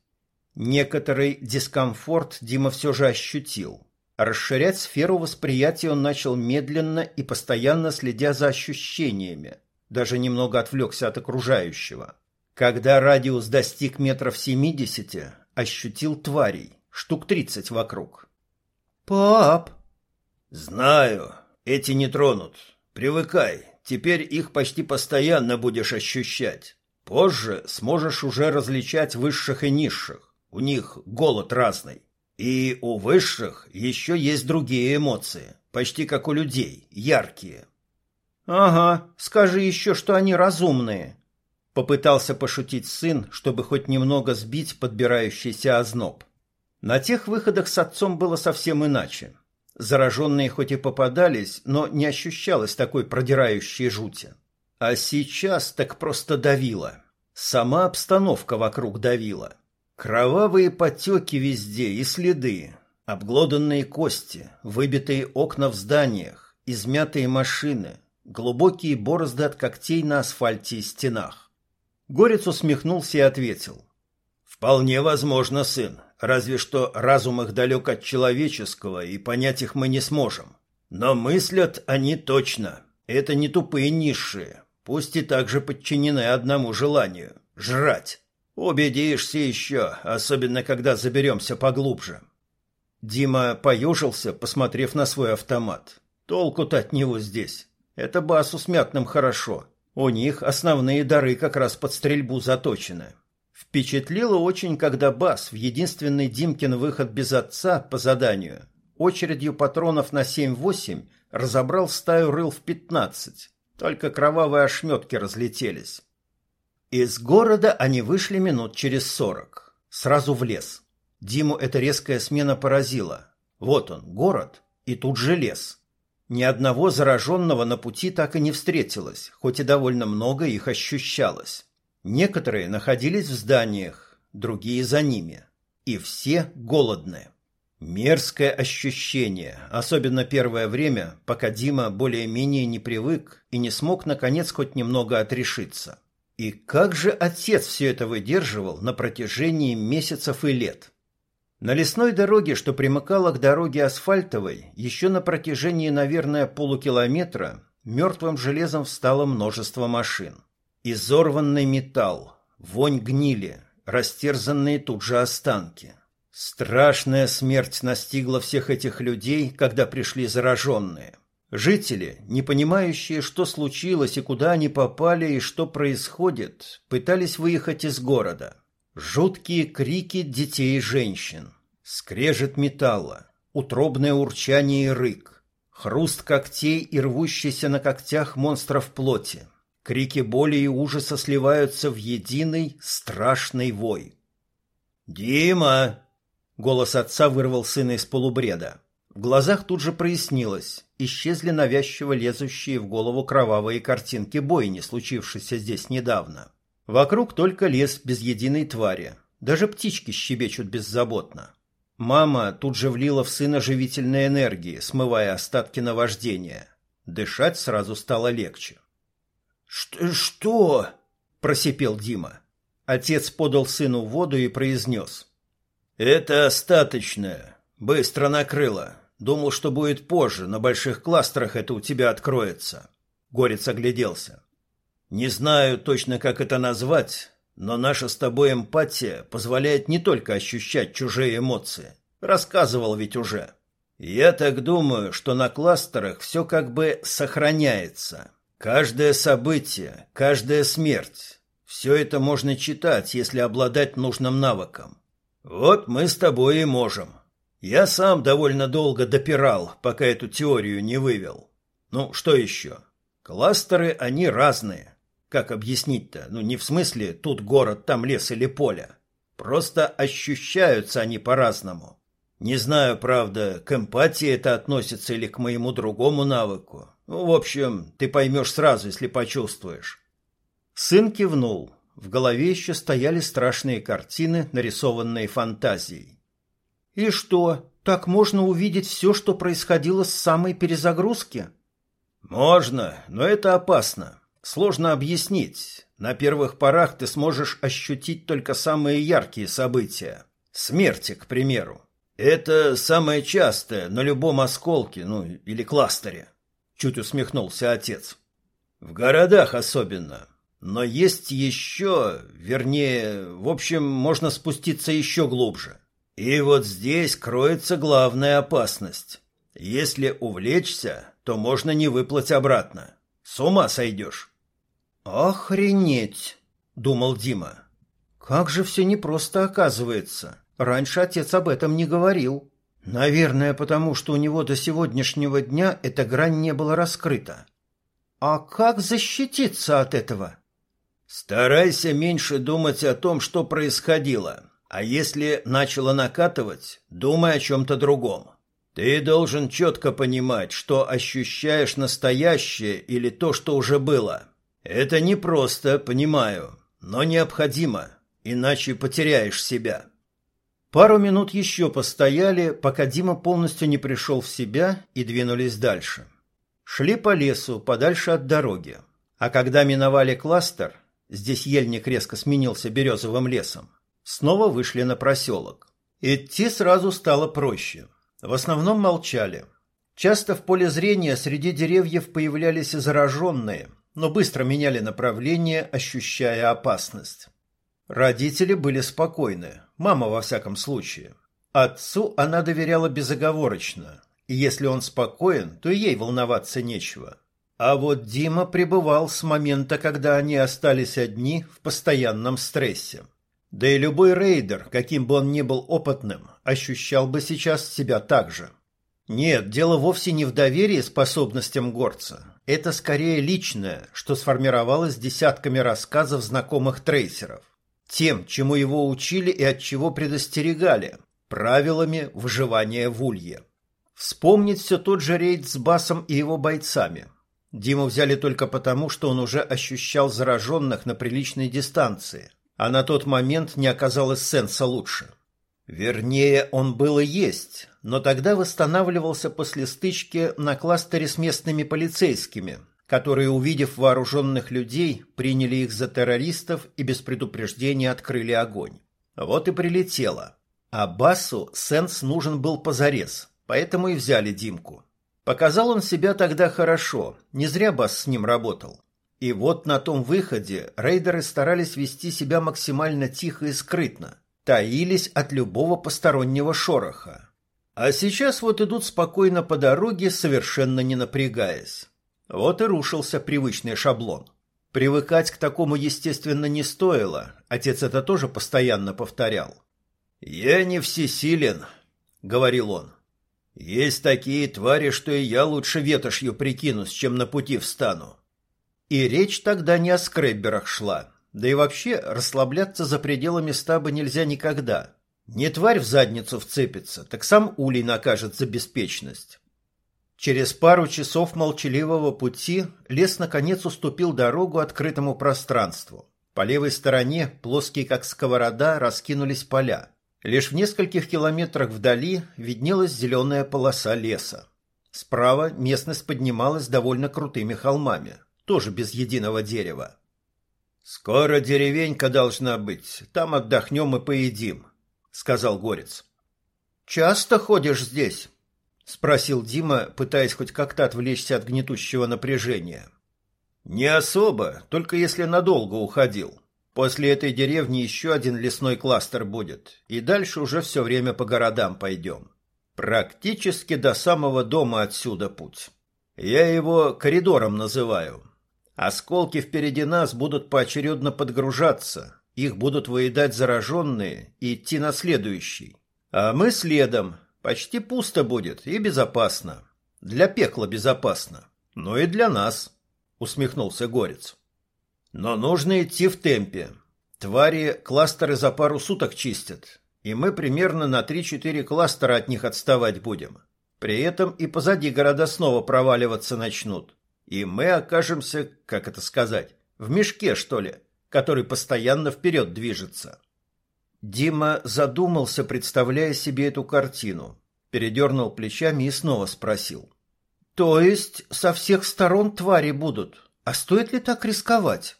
[SPEAKER 3] Некоторый дискомфорт Дима все же ощутил. Расширять сферу восприятия он начал медленно и постоянно следя за ощущениями, даже немного отвлекся от окружающего. Когда радиус достиг метров семидесяти, ощутил тварей, штук тридцать вокруг.
[SPEAKER 1] «Пап!»
[SPEAKER 2] Знаю, эти не тронут. Привыкай, теперь их почти постоянно будешь ощущать. Позже сможешь уже различать высших и низших. У них голод разный. И у высших еще есть другие эмоции, почти как у людей, яркие.
[SPEAKER 1] Ага, скажи еще, что они разумные. Попытался пошутить сын, чтобы хоть немного сбить подбирающийся озноб. На тех выходах с отцом было совсем иначе. Зараженные хоть и попадались, но не ощущалось такой продирающей жути. А сейчас так просто давило. Сама обстановка вокруг давила. Кровавые потеки везде и следы, обглоданные кости, выбитые окна в зданиях, измятые машины, глубокие борозды от когтей на асфальте и стенах. Горец усмехнулся и ответил.
[SPEAKER 2] «Вполне возможно, сын. Разве что разум их далек от человеческого, и понять их мы не сможем. Но мыслят они точно. Это не тупые низшие, пусть и также подчинены одному желанию — жрать. Убедишься еще, особенно когда заберемся поглубже.
[SPEAKER 3] Дима поежился, посмотрев на свой автомат. Толку-то от него здесь. Это басу с мятным хорошо. У них основные дары как раз под стрельбу заточены. Впечатлило очень, когда Бас в единственный Димкин выход без отца по заданию очередью патронов на 7-8 разобрал стаю рыл в 15. Только кровавые ошметки разлетелись. Из города они вышли минут через сорок. Сразу в лес. Диму эта резкая смена поразила. Вот он, город, и тут же лес. Ни одного зараженного на пути так и не встретилось, хоть и довольно много их ощущалось. Некоторые находились в зданиях, другие за ними. И все голодные. Мерзкое ощущение, особенно первое время, пока Дима более-менее не привык и не смог, наконец, хоть немного отрешиться. И как же отец все это выдерживал на протяжении месяцев и лет? На лесной дороге, что примыкала к дороге асфальтовой, еще на протяжении, наверное, полукилометра, мертвым железом встало множество машин.
[SPEAKER 1] Изорванный металл, вонь гнили, растерзанные тут же останки. Страшная смерть настигла всех этих людей, когда пришли зараженные. Жители, не понимающие, что случилось и куда они попали и что происходит, пытались выехать из города. Жуткие крики детей и женщин, скрежет металла, утробное урчание и рык, хруст когтей и рвущийся на когтях монстров плоти. Крики боли и ужаса сливаются в единый страшный вой.
[SPEAKER 2] «Дима!» — голос отца вырвал сына из полубреда.
[SPEAKER 1] В глазах тут же прояснилось, исчезли навязчиво лезущие в голову кровавые картинки бойни, случившейся здесь недавно. Вокруг только лес без единой твари, даже птички щебечут беззаботно. Мама тут же влила в сына живительной энергии, смывая остатки наваждения. Дышать сразу стало легче.
[SPEAKER 2] «Что?» что?
[SPEAKER 1] – просипел Дима. Отец подал сыну воду и произнес.
[SPEAKER 2] «Это остаточное. Быстро накрыло. Думал, что будет позже, на больших кластерах это у тебя откроется. Горец огляделся. Не знаю точно, как это назвать, но наша с тобой эмпатия позволяет не только ощущать чужие эмоции. Рассказывал ведь уже. Я так думаю, что на кластерах все как бы сохраняется. Каждое событие, каждая смерть. Все это можно читать, если обладать нужным навыком. Вот мы с тобой и можем. Я сам довольно долго допирал, пока эту теорию не вывел. Ну, что еще? Кластеры, они разные. Как объяснить-то? Ну, не в смысле тут город, там лес или поле. Просто ощущаются они по-разному. Не знаю, правда, к эмпатии это относится или к моему другому навыку. Ну, в общем, ты поймешь сразу, если почувствуешь.
[SPEAKER 1] Сын кивнул. В голове еще стояли страшные картины, нарисованные фантазией. И что, так можно увидеть все, что происходило с самой перезагрузки?
[SPEAKER 2] Можно, но это опасно. Сложно объяснить. На первых порах ты сможешь ощутить только самые яркие события. Смерти, к примеру. Это самое частое на любом осколке, ну, или кластере. Чуть усмехнулся отец. В городах особенно. Но есть еще, вернее, в общем, можно спуститься еще глубже. И вот здесь кроется главная опасность. Если увлечься, то можно не выплыть обратно. С ума сойдешь.
[SPEAKER 1] «Охренеть!» — думал Дима. «Как же все непросто оказывается. Раньше отец об этом не говорил. Наверное, потому что у него до сегодняшнего дня эта грань не была раскрыта. А как защититься от этого?»
[SPEAKER 2] «Старайся меньше думать о том, что происходило. А если начало накатывать, думай о чем-то другом. Ты должен четко понимать, что ощущаешь настоящее или то, что уже было. Это не просто, понимаю, но необходимо, иначе потеряешь себя.
[SPEAKER 1] Пару минут еще постояли, пока Дима полностью не пришел в себя и двинулись дальше. Шли по лесу, подальше от дороги. А когда миновали кластер, здесь ельник резко сменился березовым лесом, Снова вышли на проселок. Идти сразу стало проще. В основном молчали. Часто в поле зрения среди деревьев появлялись зараженные, но быстро меняли направление, ощущая опасность. Родители были спокойны, мама во всяком случае. Отцу она доверяла безоговорочно, и если он спокоен, то ей волноваться нечего. А вот Дима пребывал с момента, когда они остались одни в постоянном стрессе. Да и любой рейдер, каким бы он ни был опытным, ощущал бы сейчас себя так же. Нет, дело вовсе не в доверии способностям горца. Это скорее личное, что сформировалось десятками рассказов знакомых трейсеров. Тем, чему его учили и от чего предостерегали, правилами выживания в улье. Вспомнить все тот же рейд с Басом и его бойцами. Диму взяли только потому, что он уже ощущал зараженных на приличной дистанции – а на тот момент не оказалось сенса лучше. Вернее, он был и есть, но тогда восстанавливался после стычки на кластере с местными полицейскими, которые, увидев вооруженных людей, приняли их за террористов и без предупреждения открыли огонь. Вот и прилетело. А Басу сенс нужен был позарез, поэтому и взяли Димку. Показал он себя тогда хорошо, не зря Бас с ним работал. И вот на том выходе рейдеры старались вести себя максимально тихо и скрытно, таились от любого постороннего шороха. А сейчас вот идут спокойно по дороге, совершенно не напрягаясь. Вот и рушился привычный шаблон. Привыкать к такому, естественно, не стоило. Отец это тоже постоянно повторял.
[SPEAKER 2] «Я не всесилен», — говорил он. «Есть такие твари, что и я лучше ветошью прикинусь, чем на пути встану».
[SPEAKER 1] И речь тогда не о скребберах шла. Да и вообще расслабляться за пределами стаба нельзя никогда. Не тварь в задницу вцепится, так сам улей накажет за беспечность. Через пару часов молчаливого пути лес наконец уступил дорогу открытому пространству. По левой стороне, плоские как сковорода, раскинулись поля. Лишь в нескольких километрах вдали виднелась зеленая полоса леса. Справа местность поднималась довольно крутыми холмами, тоже без единого дерева.
[SPEAKER 2] «Скоро деревенька должна быть, там отдохнем и поедим», — сказал Горец.
[SPEAKER 1] «Часто ходишь здесь?» — спросил Дима, пытаясь хоть как-то отвлечься от гнетущего напряжения.
[SPEAKER 2] «Не особо, только если надолго уходил. После этой деревни еще один лесной кластер будет, и дальше уже все время по городам пойдем. Практически до самого дома отсюда путь. Я его коридором называю. Осколки впереди нас будут поочередно подгружаться, их будут выедать зараженные и идти на следующий. А мы следом, Почти пусто будет и безопасно. Для пекла безопасно, но и для нас, усмехнулся Горец. Но нужно идти в темпе. Твари кластеры за пару суток чистят, и мы примерно на 3-4 кластера от них отставать будем. При этом и позади города снова проваливаться начнут. И мы окажемся, как это сказать, в мешке, что ли, который постоянно вперед движется.
[SPEAKER 1] Дима задумался, представляя себе эту картину. Передернул плечами и снова спросил. «То есть со всех сторон твари будут? А стоит ли так рисковать?»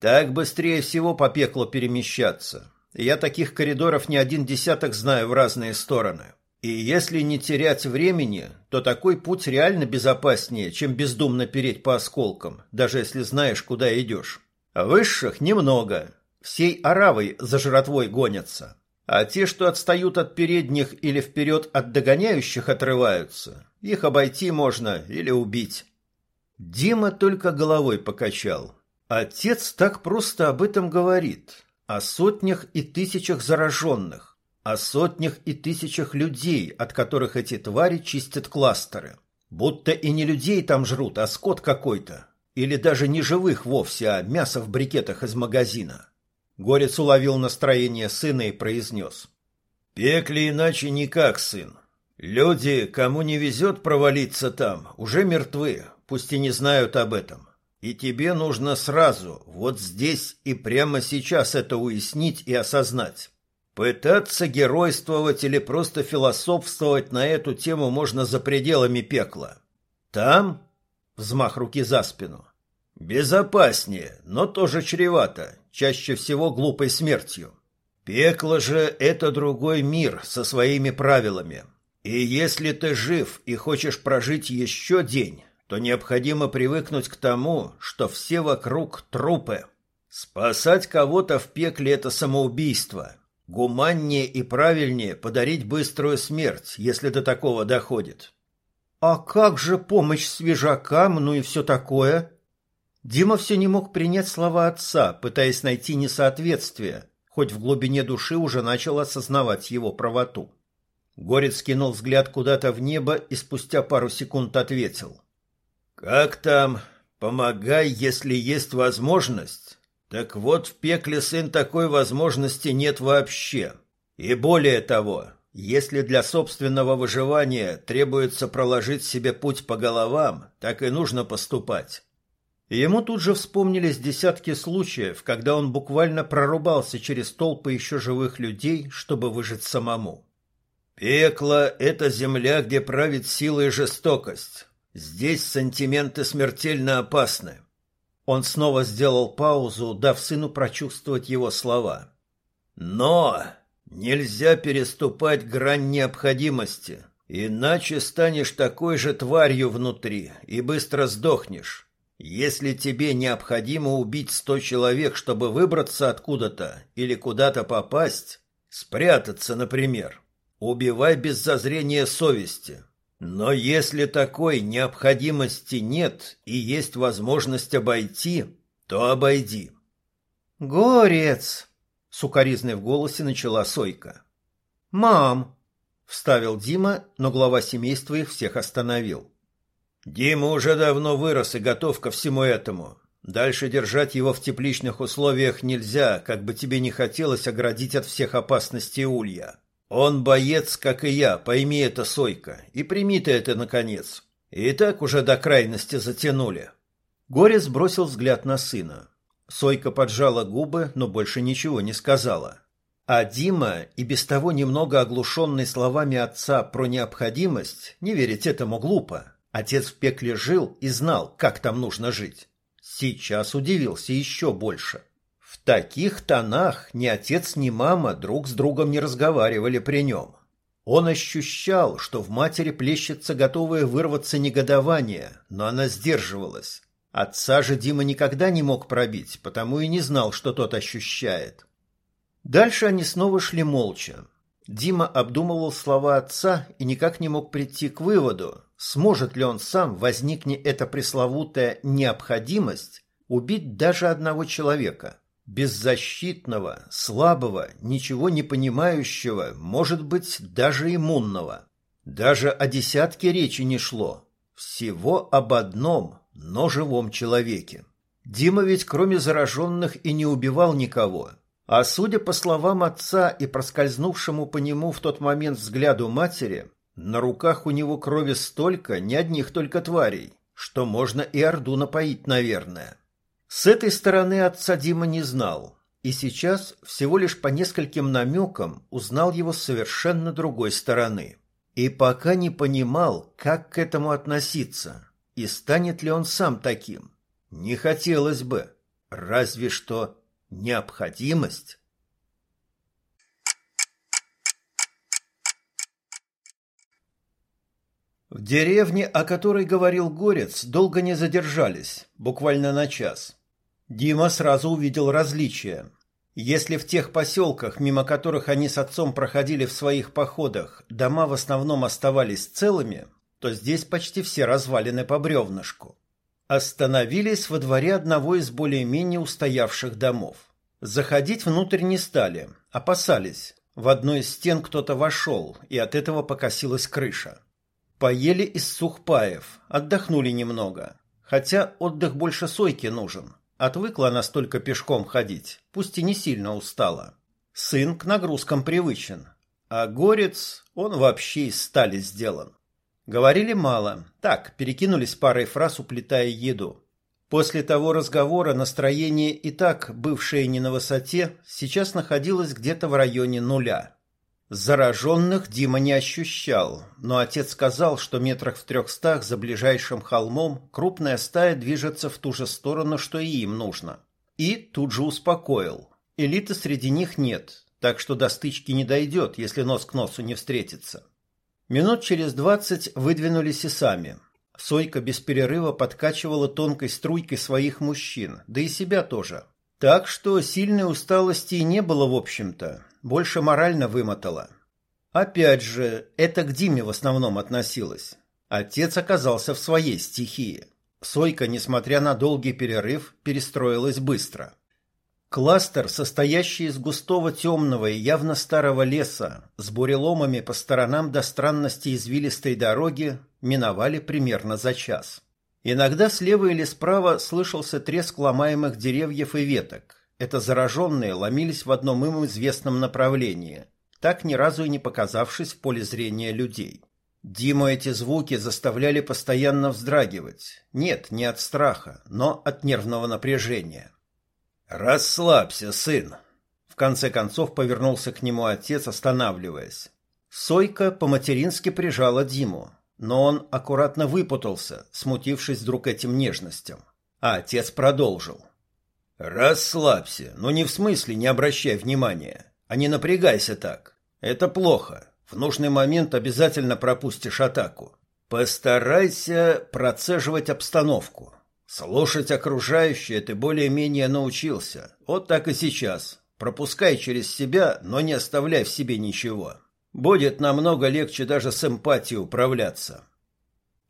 [SPEAKER 2] «Так быстрее всего по пеклу перемещаться. Я таких коридоров не один десяток знаю в разные стороны. И если не терять времени, то такой путь реально безопаснее, чем бездумно переть по осколкам, даже если знаешь, куда идешь. Высших немного, всей оравой за жратвой гонятся. А те, что отстают от передних или вперед от догоняющих, отрываются. Их обойти можно или убить.
[SPEAKER 1] Дима только головой покачал. Отец так просто об этом говорит. О сотнях и тысячах зараженных. О сотнях и тысячах людей, от которых эти твари чистят кластеры. Будто и не людей там жрут, а скот какой-то. Или даже не живых вовсе, а мясо в брикетах из магазина. Горец уловил настроение сына и произнес.
[SPEAKER 2] «Пекли иначе никак, сын. Люди, кому не везет провалиться там, уже мертвы, пусть и не знают об этом. И тебе нужно сразу, вот здесь и прямо сейчас это уяснить и осознать. Пытаться геройствовать или просто философствовать на эту тему можно за пределами пекла. Там, взмах руки за спину, безопаснее, но тоже чревато, чаще всего глупой смертью. Пекло же — это другой мир со своими правилами. И если ты жив и хочешь прожить еще день, то необходимо привыкнуть к тому, что все вокруг трупы. Спасать кого-то в пекле — это самоубийство. Гуманнее и правильнее подарить быструю смерть, если до такого доходит.
[SPEAKER 1] «А как же помощь свежакам, ну и все такое?» Дима все не мог принять слова отца, пытаясь найти несоответствие, хоть в глубине души уже начал осознавать его правоту. Горец кинул взгляд куда-то в небо и спустя пару секунд ответил.
[SPEAKER 2] «Как там? Помогай, если есть возможность. Так вот, в пекле сын такой возможности нет вообще. И более того, если для собственного выживания требуется проложить себе путь по головам, так и нужно поступать. Ему тут же вспомнились десятки случаев, когда он буквально прорубался через толпы еще живых людей, чтобы выжить самому. Пекло — это земля, где правит сила и жестокость. Здесь сантименты смертельно опасны. Он снова сделал паузу, дав сыну прочувствовать его слова. Но нельзя переступать грань необходимости, иначе станешь такой же тварью внутри и быстро сдохнешь. Если тебе необходимо убить сто человек, чтобы выбраться откуда-то или куда-то попасть, спрятаться, например, убивай без зазрения совести. Но если такой необходимости нет и есть возможность обойти, то обойди.
[SPEAKER 3] Горец, сукаризной в голосе начала Сойка. Мам, вставил Дима, но глава семейства их всех остановил.
[SPEAKER 2] Дима уже давно вырос и готов ко всему этому. Дальше держать его в тепличных условиях нельзя, как бы тебе не хотелось оградить от всех опасностей улья. Он боец, как и я, пойми это, Сойка, и прими ты это, наконец. И так уже до крайности затянули.
[SPEAKER 3] Горец бросил взгляд на сына. Сойка поджала губы, но больше ничего не сказала. А Дима, и без того немного оглушенный словами отца про необходимость, не верить этому глупо, Отец в пекле жил и знал, как там нужно жить. Сейчас удивился еще больше. Таких тонах ни отец, ни мама друг с другом не разговаривали при нем. Он ощущал, что в матери плещется готовое вырваться негодование, но она сдерживалась. Отца же Дима никогда не мог пробить, потому и не знал, что тот ощущает. Дальше они снова шли молча. Дима обдумывал слова отца и никак не мог прийти к выводу, Сможет ли он сам, возникне эта пресловутая необходимость, убить даже одного человека? Беззащитного, слабого, ничего не понимающего, может быть, даже иммунного. Даже о десятке речи не шло. Всего об одном, но живом человеке. Дима ведь кроме зараженных и не убивал никого. А судя по словам отца и проскользнувшему по нему в тот момент взгляду матери, на руках у него крови столько, не одних только тварей, что можно и Орду напоить, наверное. С этой стороны отца Дима не знал, и сейчас всего лишь по нескольким намекам узнал его с совершенно другой стороны. И пока не понимал, как к этому относиться, и станет ли он сам таким. Не хотелось бы, разве что необходимость. В деревне, о которой говорил Горец, долго не задержались, буквально на час. Дима сразу увидел различия. Если в тех поселках, мимо которых они с отцом проходили в своих походах, дома в основном оставались целыми, то здесь почти все развалины по бревнышку. Остановились во дворе одного из более-менее устоявших домов. Заходить внутрь не стали, опасались. В одной из стен кто-то вошел, и от этого покосилась крыша. Поели из сухпаев, отдохнули немного. Хотя отдых больше Сойке нужен. Отвыкла она столько пешком ходить, пусть и не сильно устала. Сын к нагрузкам привычен. А горец, он вообще из стали сделан. Говорили мало, так, перекинулись парой фраз, уплетая еду. После того разговора настроение и так, бывшее не на высоте, сейчас находилось где-то в районе нуля. Зараженных Дима не ощущал, но отец сказал, что метрах в трехстах за ближайшим холмом крупная стая движется в ту же сторону, что и им нужно. И тут же успокоил. Элиты среди них нет, так что до стычки не дойдет, если нос к носу не встретится. Минут через двадцать выдвинулись и сами. Сойка без перерыва подкачивала тонкой струйкой своих мужчин, да и себя тоже. Так что сильной усталости и не было в общем-то, больше морально вымотала. Опять же, это к Диме в основном относилось. Отец оказался в своей стихии. Сойка, несмотря на долгий перерыв, перестроилась быстро. Кластер, состоящий из густого темного и явно старого леса, с буреломами по сторонам до странности извилистой дороги, миновали примерно за час. Иногда слева или справа слышался треск ломаемых деревьев и веток. Это зараженные ломились в одном им известном направлении, так ни разу и не показавшись в поле зрения людей. Диму эти звуки заставляли постоянно вздрагивать. Нет, не от страха, но от нервного напряжения. «Расслабься, сын!» В конце концов повернулся к нему отец, останавливаясь. Сойка по-матерински прижала Диму, но он аккуратно выпутался, смутившись вдруг этим нежностям. А отец продолжил. Расслабься, но не в смысле не обращай внимания, а не напрягайся так. Это плохо. В нужный момент обязательно пропустишь атаку. Постарайся процеживать обстановку.
[SPEAKER 2] Слушать окружающее ты более-менее научился. Вот так и сейчас. Пропускай через себя, но не оставляй в себе ничего. Будет намного легче даже с эмпатией управляться.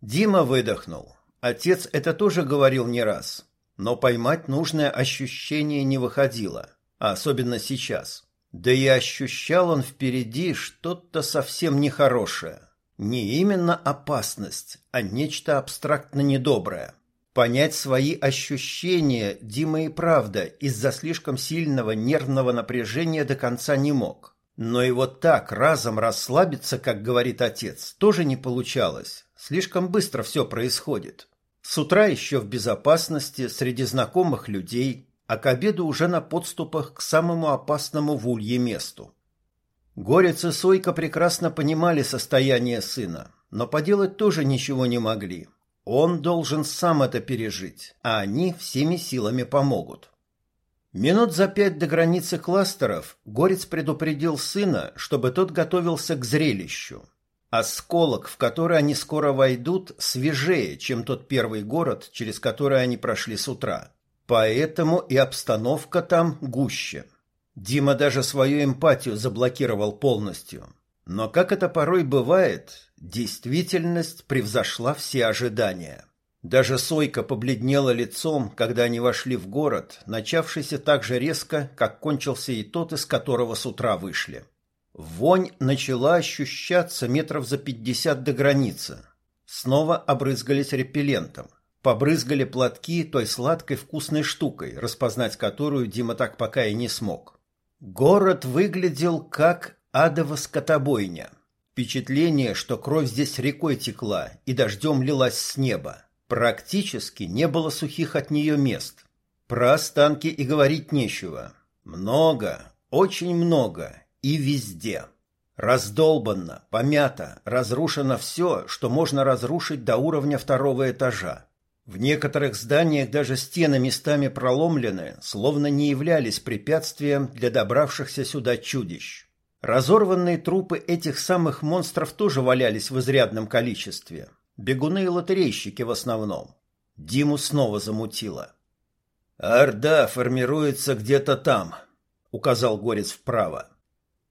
[SPEAKER 1] Дима выдохнул. Отец это тоже говорил не раз, но поймать нужное ощущение не выходило, а особенно сейчас. Да и ощущал он впереди что-то совсем нехорошее. Не именно опасность, а нечто абстрактно недоброе. Понять свои ощущения Дима и правда из-за слишком сильного нервного напряжения до конца не мог. Но и вот так разом расслабиться, как говорит отец, тоже не получалось. Слишком быстро все происходит. С утра еще в безопасности, среди знакомых людей, а к обеду уже на подступах к самому опасному в Улье месту. Горец и Сойка прекрасно понимали состояние сына, но поделать тоже ничего не могли. Он должен сам это пережить, а они всеми силами помогут. Минут за пять до границы кластеров Горец предупредил сына, чтобы тот готовился к зрелищу. Осколок, в который они скоро войдут, свежее, чем тот первый город, через который они прошли с утра. Поэтому и обстановка там гуще. Дима даже свою эмпатию заблокировал полностью. Но, как это порой бывает, действительность превзошла все ожидания. Даже Сойка побледнела лицом, когда они вошли в город, начавшийся так же резко, как кончился и тот, из которого с утра вышли. Вонь начала ощущаться метров за пятьдесят до границы. Снова обрызгались репеллентом. Побрызгали платки той сладкой вкусной штукой, распознать которую Дима так пока и не смог. Город выглядел как адово скотобойня. Впечатление, что кровь здесь рекой текла и дождем лилась с неба. Практически не было сухих от нее мест. Про останки и говорить нечего. Много, очень много и везде. Раздолбанно, помято, разрушено все, что можно разрушить до уровня второго этажа. В некоторых зданиях даже стены местами проломлены, словно не являлись препятствием для добравшихся сюда чудищ. Разорванные трупы этих самых монстров тоже валялись в изрядном количестве. Бегуны и лотерейщики в основном. Диму снова замутило.
[SPEAKER 2] «Орда формируется где-то там», — указал Горец вправо.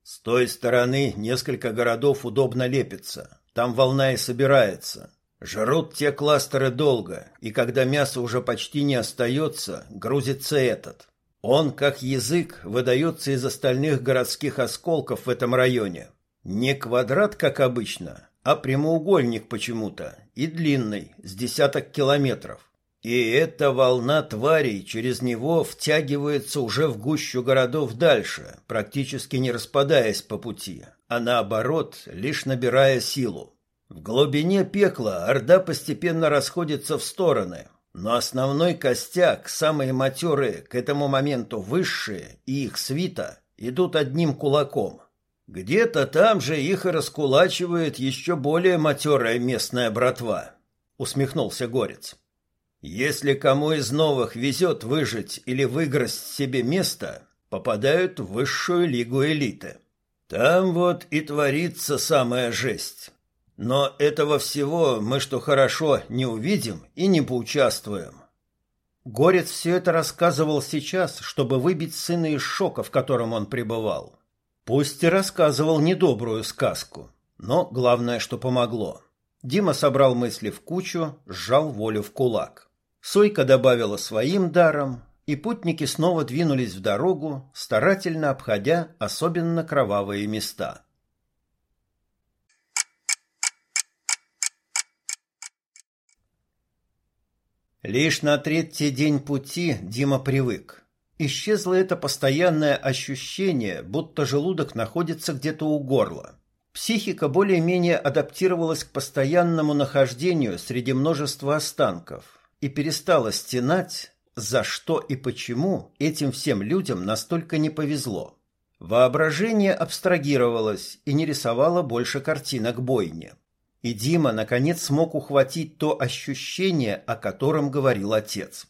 [SPEAKER 2] «С той стороны несколько городов удобно лепится. Там волна и собирается. Жрут те кластеры долго, и когда мяса уже почти не остается, грузится этот. Он, как язык, выдается из остальных городских осколков в этом районе. Не квадрат, как обычно, а прямоугольник почему-то, и длинный, с десяток километров. И эта волна тварей через него втягивается уже в гущу городов дальше, практически не распадаясь по пути, а наоборот, лишь набирая силу. В глубине пекла Орда постепенно расходится в стороны, но основной костяк, самые матерые, к этому моменту высшие и их свита, идут одним кулаком. Где-то там же их и раскулачивает еще более матерая местная братва, усмехнулся Горец. Если кому из новых везет выжить или выиграть себе место, попадают в высшую лигу элиты. Там вот и творится самая жесть. Но этого всего мы, что хорошо, не увидим и не поучаствуем.
[SPEAKER 1] Горец все это рассказывал сейчас, чтобы выбить сына из шока, в котором он пребывал. Пусть и рассказывал недобрую сказку, но главное, что помогло. Дима собрал мысли в кучу, сжал волю в кулак. Сойка добавила своим даром, и путники снова двинулись в дорогу, старательно обходя особенно кровавые места. Лишь на третий день пути Дима привык. Исчезло это постоянное ощущение, будто желудок находится где-то у горла. Психика более-менее адаптировалась к постоянному нахождению среди множества останков и перестала стенать, за что и почему этим всем людям настолько не повезло. Воображение абстрагировалось и не рисовало больше картинок бойни. И Дима наконец смог ухватить то ощущение, о котором говорил отец.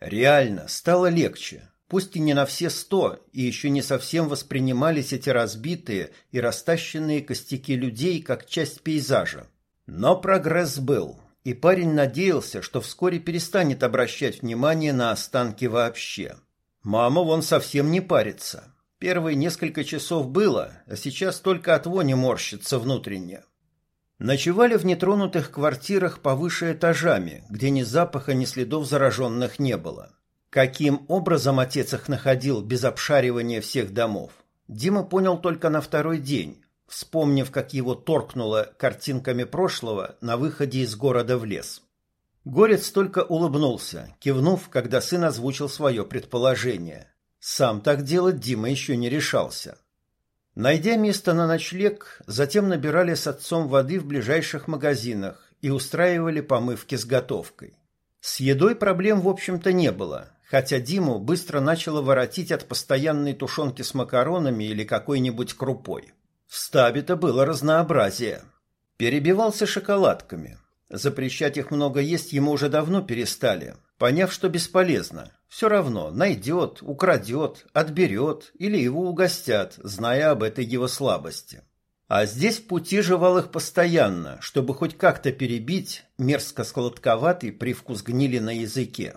[SPEAKER 1] Реально стало легче. Пусть и не на все сто, и еще не совсем воспринимались эти разбитые и растащенные костяки людей как часть пейзажа. Но прогресс был, и парень надеялся, что вскоре перестанет обращать внимание на останки вообще. Мама вон совсем не парится. Первые несколько часов было, а сейчас только от вони морщится внутренне. Ночевали в нетронутых квартирах повыше этажами, где ни запаха, ни следов зараженных не было. Каким образом отец их находил без обшаривания всех домов? Дима понял только на второй день, вспомнив, как его торкнуло картинками прошлого на выходе из города в лес. Горец только улыбнулся, кивнув, когда сын озвучил свое предположение. Сам так делать Дима еще не решался. Найдя место на ночлег, затем набирали с отцом воды в ближайших магазинах и устраивали помывки с готовкой. С едой проблем, в общем-то, не было, хотя Диму быстро начало воротить от постоянной тушенки с макаронами или какой-нибудь крупой. В стабе-то было разнообразие. Перебивался шоколадками. Запрещать их много есть ему уже давно перестали, поняв, что бесполезно. Все равно найдет, украдет, отберет или его угостят, зная об этой его слабости. А здесь пути жевал их постоянно, чтобы хоть как-то перебить мерзко-сладковатый привкус гнили на языке.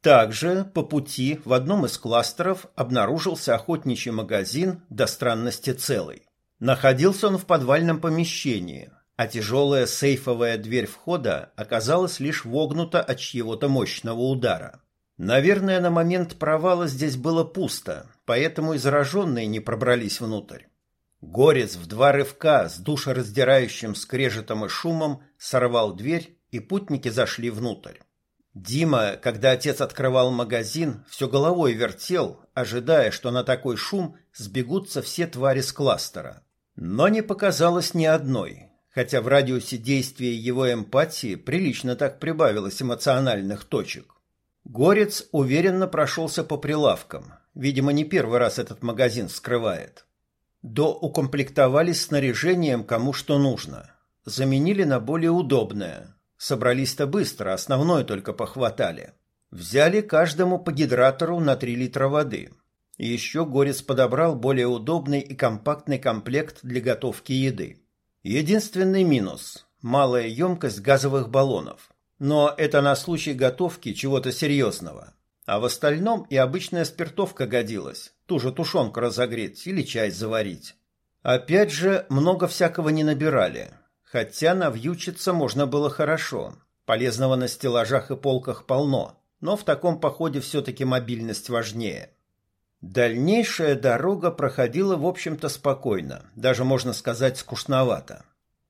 [SPEAKER 1] Также по пути в одном из кластеров обнаружился охотничий магазин до странности целый. Находился он в подвальном помещении, а тяжелая сейфовая дверь входа оказалась лишь вогнута от чьего-то мощного удара. Наверное, на момент провала здесь было пусто, поэтому и зараженные не пробрались внутрь. Горец в два рывка с душераздирающим скрежетом и шумом сорвал дверь, и путники зашли внутрь. Дима, когда отец открывал магазин, все головой вертел, ожидая, что на такой шум сбегутся все твари с кластера. Но не показалось ни одной, хотя в радиусе действия его эмпатии прилично так прибавилось эмоциональных точек. Горец уверенно прошелся по прилавкам. Видимо, не первый раз этот магазин вскрывает. До укомплектовались снаряжением кому что нужно. Заменили на более удобное. Собрались-то быстро, основное только похватали. Взяли каждому по гидратору на 3 литра воды. Еще Горец подобрал более удобный и компактный комплект для готовки еды. Единственный минус – малая емкость газовых баллонов. Но это на случай готовки чего-то серьезного. А в остальном и обычная спиртовка годилась. Ту же тушенку разогреть или чай заварить. Опять же, много всякого не набирали. Хотя навьючиться можно было хорошо. Полезного на стеллажах и полках полно. Но в таком походе все-таки мобильность важнее. Дальнейшая дорога проходила, в общем-то, спокойно. Даже, можно сказать, скучновато.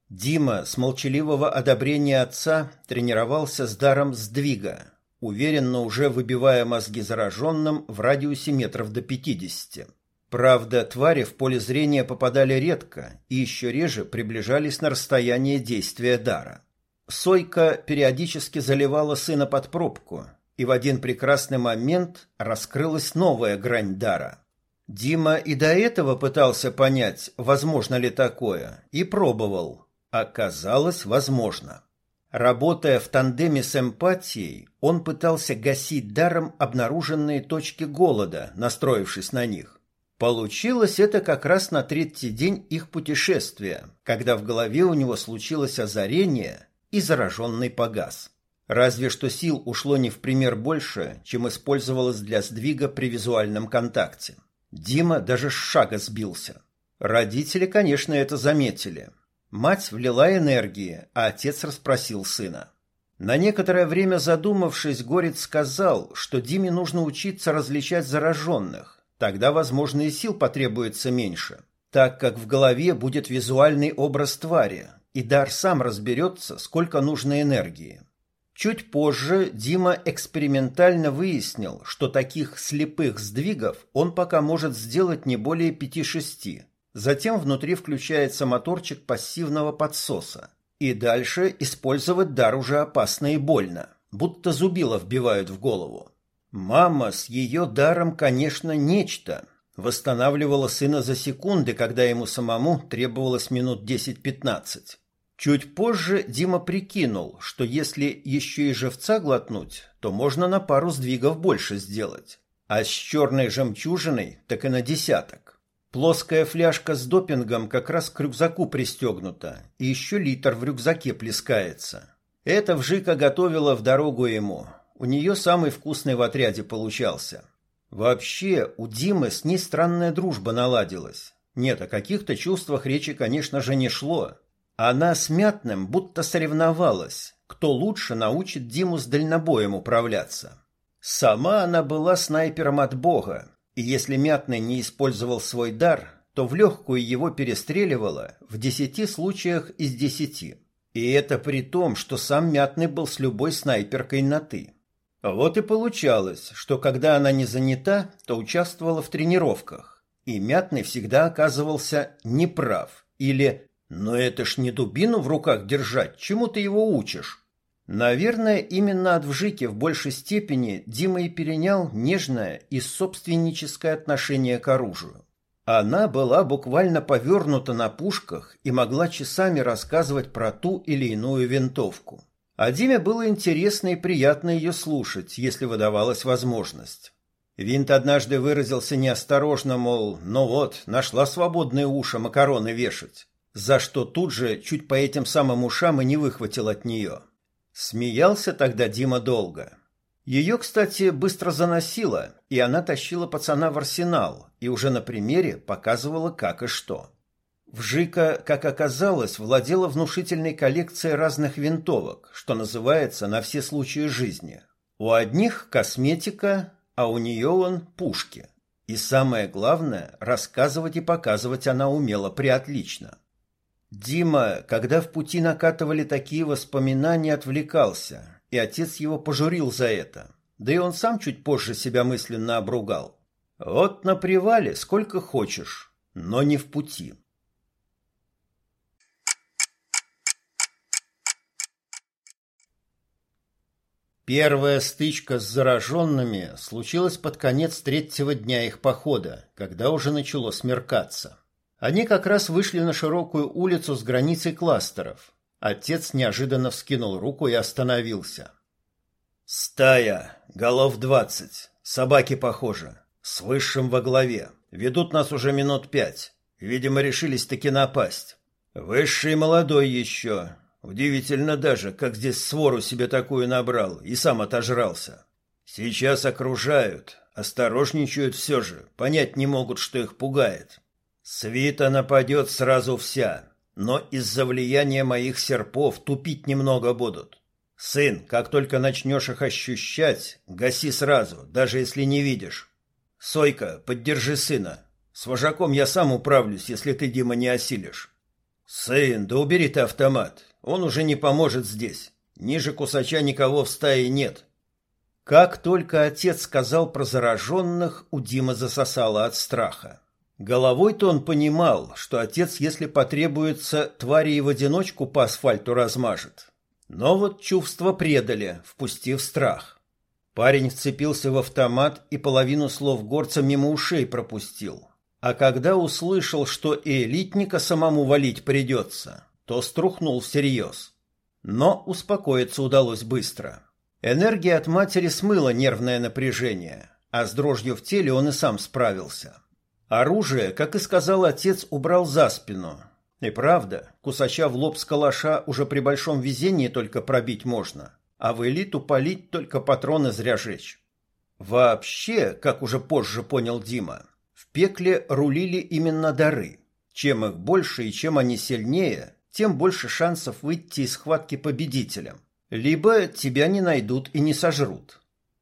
[SPEAKER 1] Дима с молчаливого одобрения отца тренировался с даром сдвига, уверенно уже выбивая мозги зараженным в радиусе метров до пятидесяти. Правда, твари в поле зрения попадали редко и еще реже приближались на расстояние действия дара. Сойка периодически заливала сына под пробку, и в один прекрасный момент раскрылась новая грань дара. Дима и до этого пытался понять, возможно ли такое, и пробовал, Оказалось, возможно. Работая в тандеме с эмпатией, он пытался гасить даром обнаруженные точки голода, настроившись на них. Получилось это как раз на третий день их путешествия, когда в голове у него случилось озарение и зараженный погас. Разве что сил ушло не в пример больше, чем использовалось для сдвига при визуальном контакте. Дима даже с шага сбился. Родители, конечно, это заметили, Мать влила энергии, а отец расспросил сына. На некоторое время задумавшись, Горец сказал, что Диме нужно учиться различать зараженных. Тогда, возможно, и сил потребуется меньше, так как в голове будет визуальный образ твари, и дар сам разберется, сколько нужно энергии. Чуть позже Дима экспериментально выяснил, что таких слепых сдвигов он пока может сделать не более пяти-шести – Затем внутри включается моторчик пассивного подсоса. И дальше использовать дар уже опасно и больно, будто зубило вбивают в голову. Мама с ее даром, конечно, нечто. Восстанавливала сына за секунды, когда ему самому требовалось минут 10-15. Чуть позже Дима прикинул, что если еще и живца глотнуть, то можно на пару сдвигов больше сделать. А с черной жемчужиной так и на десяток. Плоская фляжка с допингом как раз к рюкзаку пристегнута, и еще литр в рюкзаке плескается. Это Вжика готовила в дорогу ему. У нее самый вкусный в отряде получался. Вообще, у Димы с ней странная дружба наладилась. Нет, о каких-то чувствах речи, конечно же, не шло. Она с Мятным будто соревновалась, кто лучше научит Диму с дальнобоем управляться. Сама она была снайпером от бога, и если Мятный не использовал свой дар, то в легкую его перестреливала в десяти случаях из десяти. И это при том, что сам Мятный был с любой снайперкой на «ты». Вот и получалось, что когда она не занята, то участвовала в тренировках, и Мятный всегда оказывался неправ или «но это ж не дубину в руках держать, чему ты его учишь?» Наверное, именно от Вжики в большей степени Дима и перенял нежное и собственническое отношение к оружию. Она была буквально повернута на пушках и могла часами рассказывать про ту или иную винтовку. А Диме было интересно и приятно ее слушать, если выдавалась возможность. Винт однажды выразился неосторожно, мол, ну вот, нашла свободные уши макароны вешать, за что тут же чуть по этим самым ушам и не выхватил от нее. Смеялся тогда Дима долго. Ее, кстати, быстро заносило, и она тащила пацана в арсенал и уже на примере показывала, как и что. Вжика, как оказалось, владела внушительной коллекцией разных винтовок, что называется на все случаи жизни. У одних косметика, а у нее он пушки. И самое главное, рассказывать и показывать она умела приотлично. Дима, когда в пути накатывали такие воспоминания, отвлекался, и отец его пожурил за это. Да и он сам чуть позже себя мысленно обругал. Вот на привале сколько хочешь, но не в пути. Первая стычка с зараженными случилась под конец третьего дня их похода, когда уже начало смеркаться. Они как раз вышли на широкую улицу с границей кластеров. Отец неожиданно вскинул руку и остановился. «Стая, голов двадцать, собаки похоже, с высшим во главе. Ведут нас уже минут пять. Видимо, решились таки напасть. Высший молодой еще. Удивительно даже, как здесь свору себе такую набрал и сам отожрался. Сейчас окружают, осторожничают все же, понять не могут, что их пугает. Свита нападет сразу вся, но из-за влияния моих серпов тупить немного будут. Сын, как только начнешь их ощущать, гаси сразу, даже если не видишь. Сойка, поддержи сына. С вожаком я сам управлюсь, если ты, Дима, не осилишь. Сын, да убери ты автомат. Он уже не поможет здесь. Ниже кусача никого в стае нет. Как только отец сказал про зараженных, у Димы засосало от страха. Головой-то он понимал, что отец, если потребуется, твари и в одиночку по асфальту размажет. Но вот чувства предали, впустив страх. Парень вцепился в автомат и половину слов горца мимо ушей пропустил. А когда услышал, что и элитника самому валить придется, то струхнул всерьез. Но успокоиться удалось быстро. Энергия от матери смыла нервное напряжение, а с дрожью в теле он и сам справился. Оружие, как и сказал отец, убрал за спину. И правда, кусача в лоб с калаша уже при большом везении только пробить можно, а в элиту палить только патроны зря жечь. Вообще, как уже позже понял Дима, в пекле рулили именно дары. Чем их больше и чем они сильнее, тем больше шансов выйти из схватки победителем. Либо тебя не найдут и не сожрут.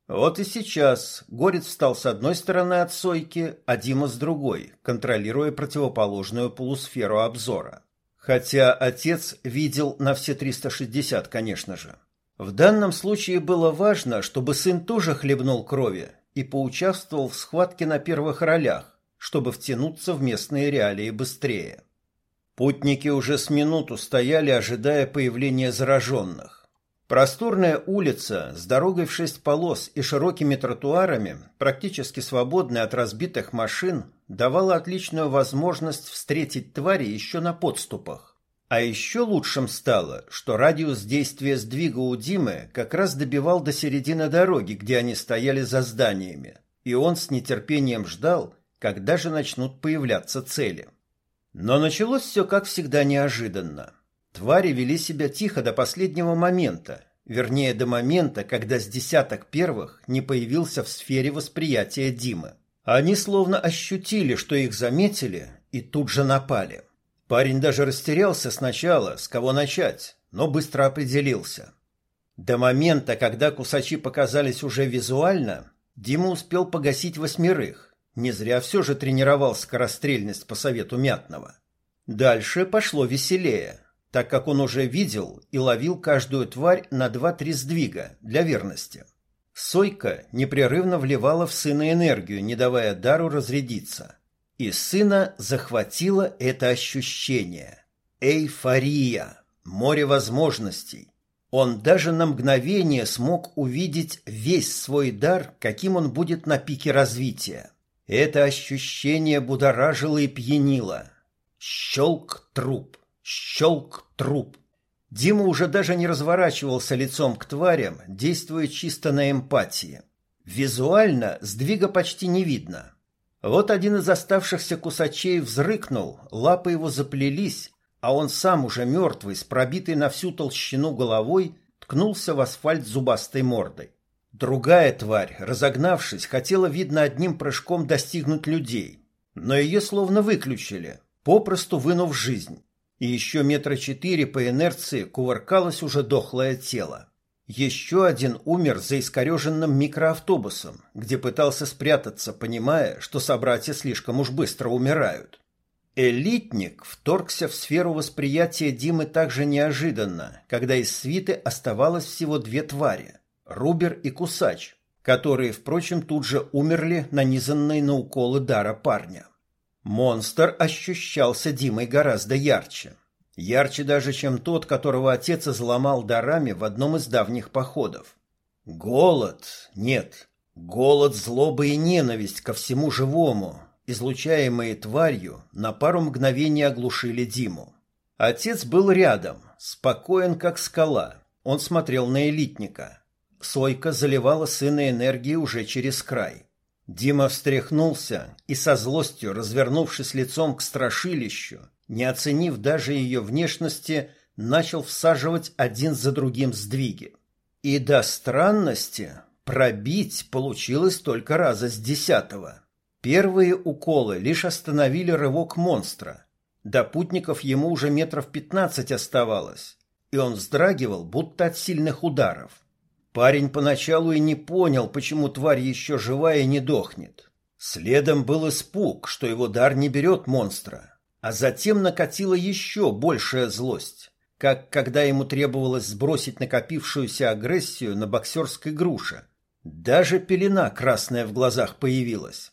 [SPEAKER 1] Вот и сейчас Горец встал с одной стороны от Сойки, а Дима с другой, контролируя противоположную полусферу обзора. Хотя отец видел на все 360, конечно же. В данном случае было важно, чтобы сын тоже хлебнул крови и поучаствовал в схватке на первых ролях, чтобы втянуться в местные реалии быстрее. Путники уже с минуту стояли, ожидая появления зараженных. Просторная улица с дорогой в шесть полос и широкими тротуарами, практически свободная от разбитых машин, давала отличную возможность встретить твари еще на подступах. А еще лучшим стало, что радиус действия сдвига у Димы как раз добивал до середины дороги, где они стояли за зданиями, и он с нетерпением ждал, когда же начнут появляться цели. Но началось все как всегда неожиданно.
[SPEAKER 3] Твари вели себя тихо до последнего момента, вернее, до момента, когда с десяток первых не появился в сфере восприятия Димы. Они словно ощутили, что их заметили, и тут же напали. Парень даже растерялся сначала, с кого начать, но быстро определился. До момента, когда кусачи показались уже визуально, Дима успел погасить восьмерых. Не зря все же тренировал скорострельность по совету Мятного. Дальше пошло веселее, так как он уже видел и ловил каждую тварь на два-три сдвига для верности. Сойка непрерывно вливала в сына энергию, не давая дару разрядиться. И сына захватило это ощущение. Эйфория, море возможностей. Он даже на мгновение смог увидеть весь свой дар, каким он будет на пике развития. Это ощущение будоражило и пьянило. Щелк труп, щелк труп. Дима уже даже не разворачивался лицом к тварям, действуя чисто на эмпатии. Визуально сдвига почти не видно. Вот один из оставшихся кусачей взрыкнул, лапы его заплелись, а он сам уже мертвый, с пробитой на всю толщину головой, ткнулся в асфальт зубастой мордой. Другая тварь, разогнавшись, хотела, видно, одним прыжком достигнуть людей, но ее словно выключили, попросту вынув жизнь. И еще метра четыре по инерции кувыркалось уже дохлое тело. Еще один умер за искореженным микроавтобусом, где пытался спрятаться, понимая, что собратья слишком уж быстро умирают. Элитник вторгся в сферу восприятия Димы так же неожиданно, когда из свиты оставалось всего две твари – Рубер и Кусач, которые, впрочем, тут же умерли, нанизанные на уколы дара парня. Монстр ощущался Димой гораздо ярче. Ярче даже, чем тот, которого отец изломал дарами в одном из давних походов. Голод, нет, голод, злоба и ненависть ко всему живому, излучаемые тварью, на пару мгновений оглушили Диму. Отец был рядом, спокоен как скала. Он смотрел на элитника. Сойка заливала сына энергией уже через край. Дима встряхнулся и со злостью, развернувшись лицом к страшилищу, не оценив даже ее внешности, начал всаживать один за другим сдвиги. И до странности пробить получилось только раза с десятого. Первые уколы лишь остановили рывок монстра. До путников ему уже метров пятнадцать оставалось, и он вздрагивал, будто от сильных ударов. Парень поначалу и не понял, почему тварь еще живая и не дохнет. Следом был испуг, что его дар не берет монстра, а затем накатила еще большая злость, как когда ему требовалось сбросить накопившуюся агрессию на боксерской груше. Даже пелена красная в глазах появилась.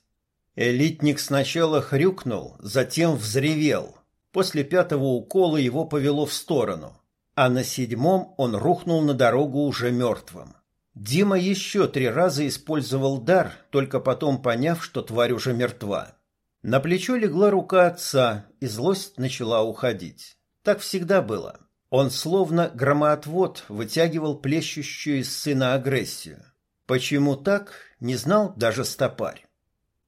[SPEAKER 3] Элитник сначала хрюкнул, затем взревел. После пятого укола его повело в сторону, а на седьмом он рухнул на дорогу уже мертвым. Дима еще три раза использовал дар, только потом поняв, что тварь уже мертва. На плечо легла рука отца, и злость начала уходить. Так всегда было. Он словно громоотвод вытягивал плещущую из сына агрессию. Почему так, не знал даже стопарь.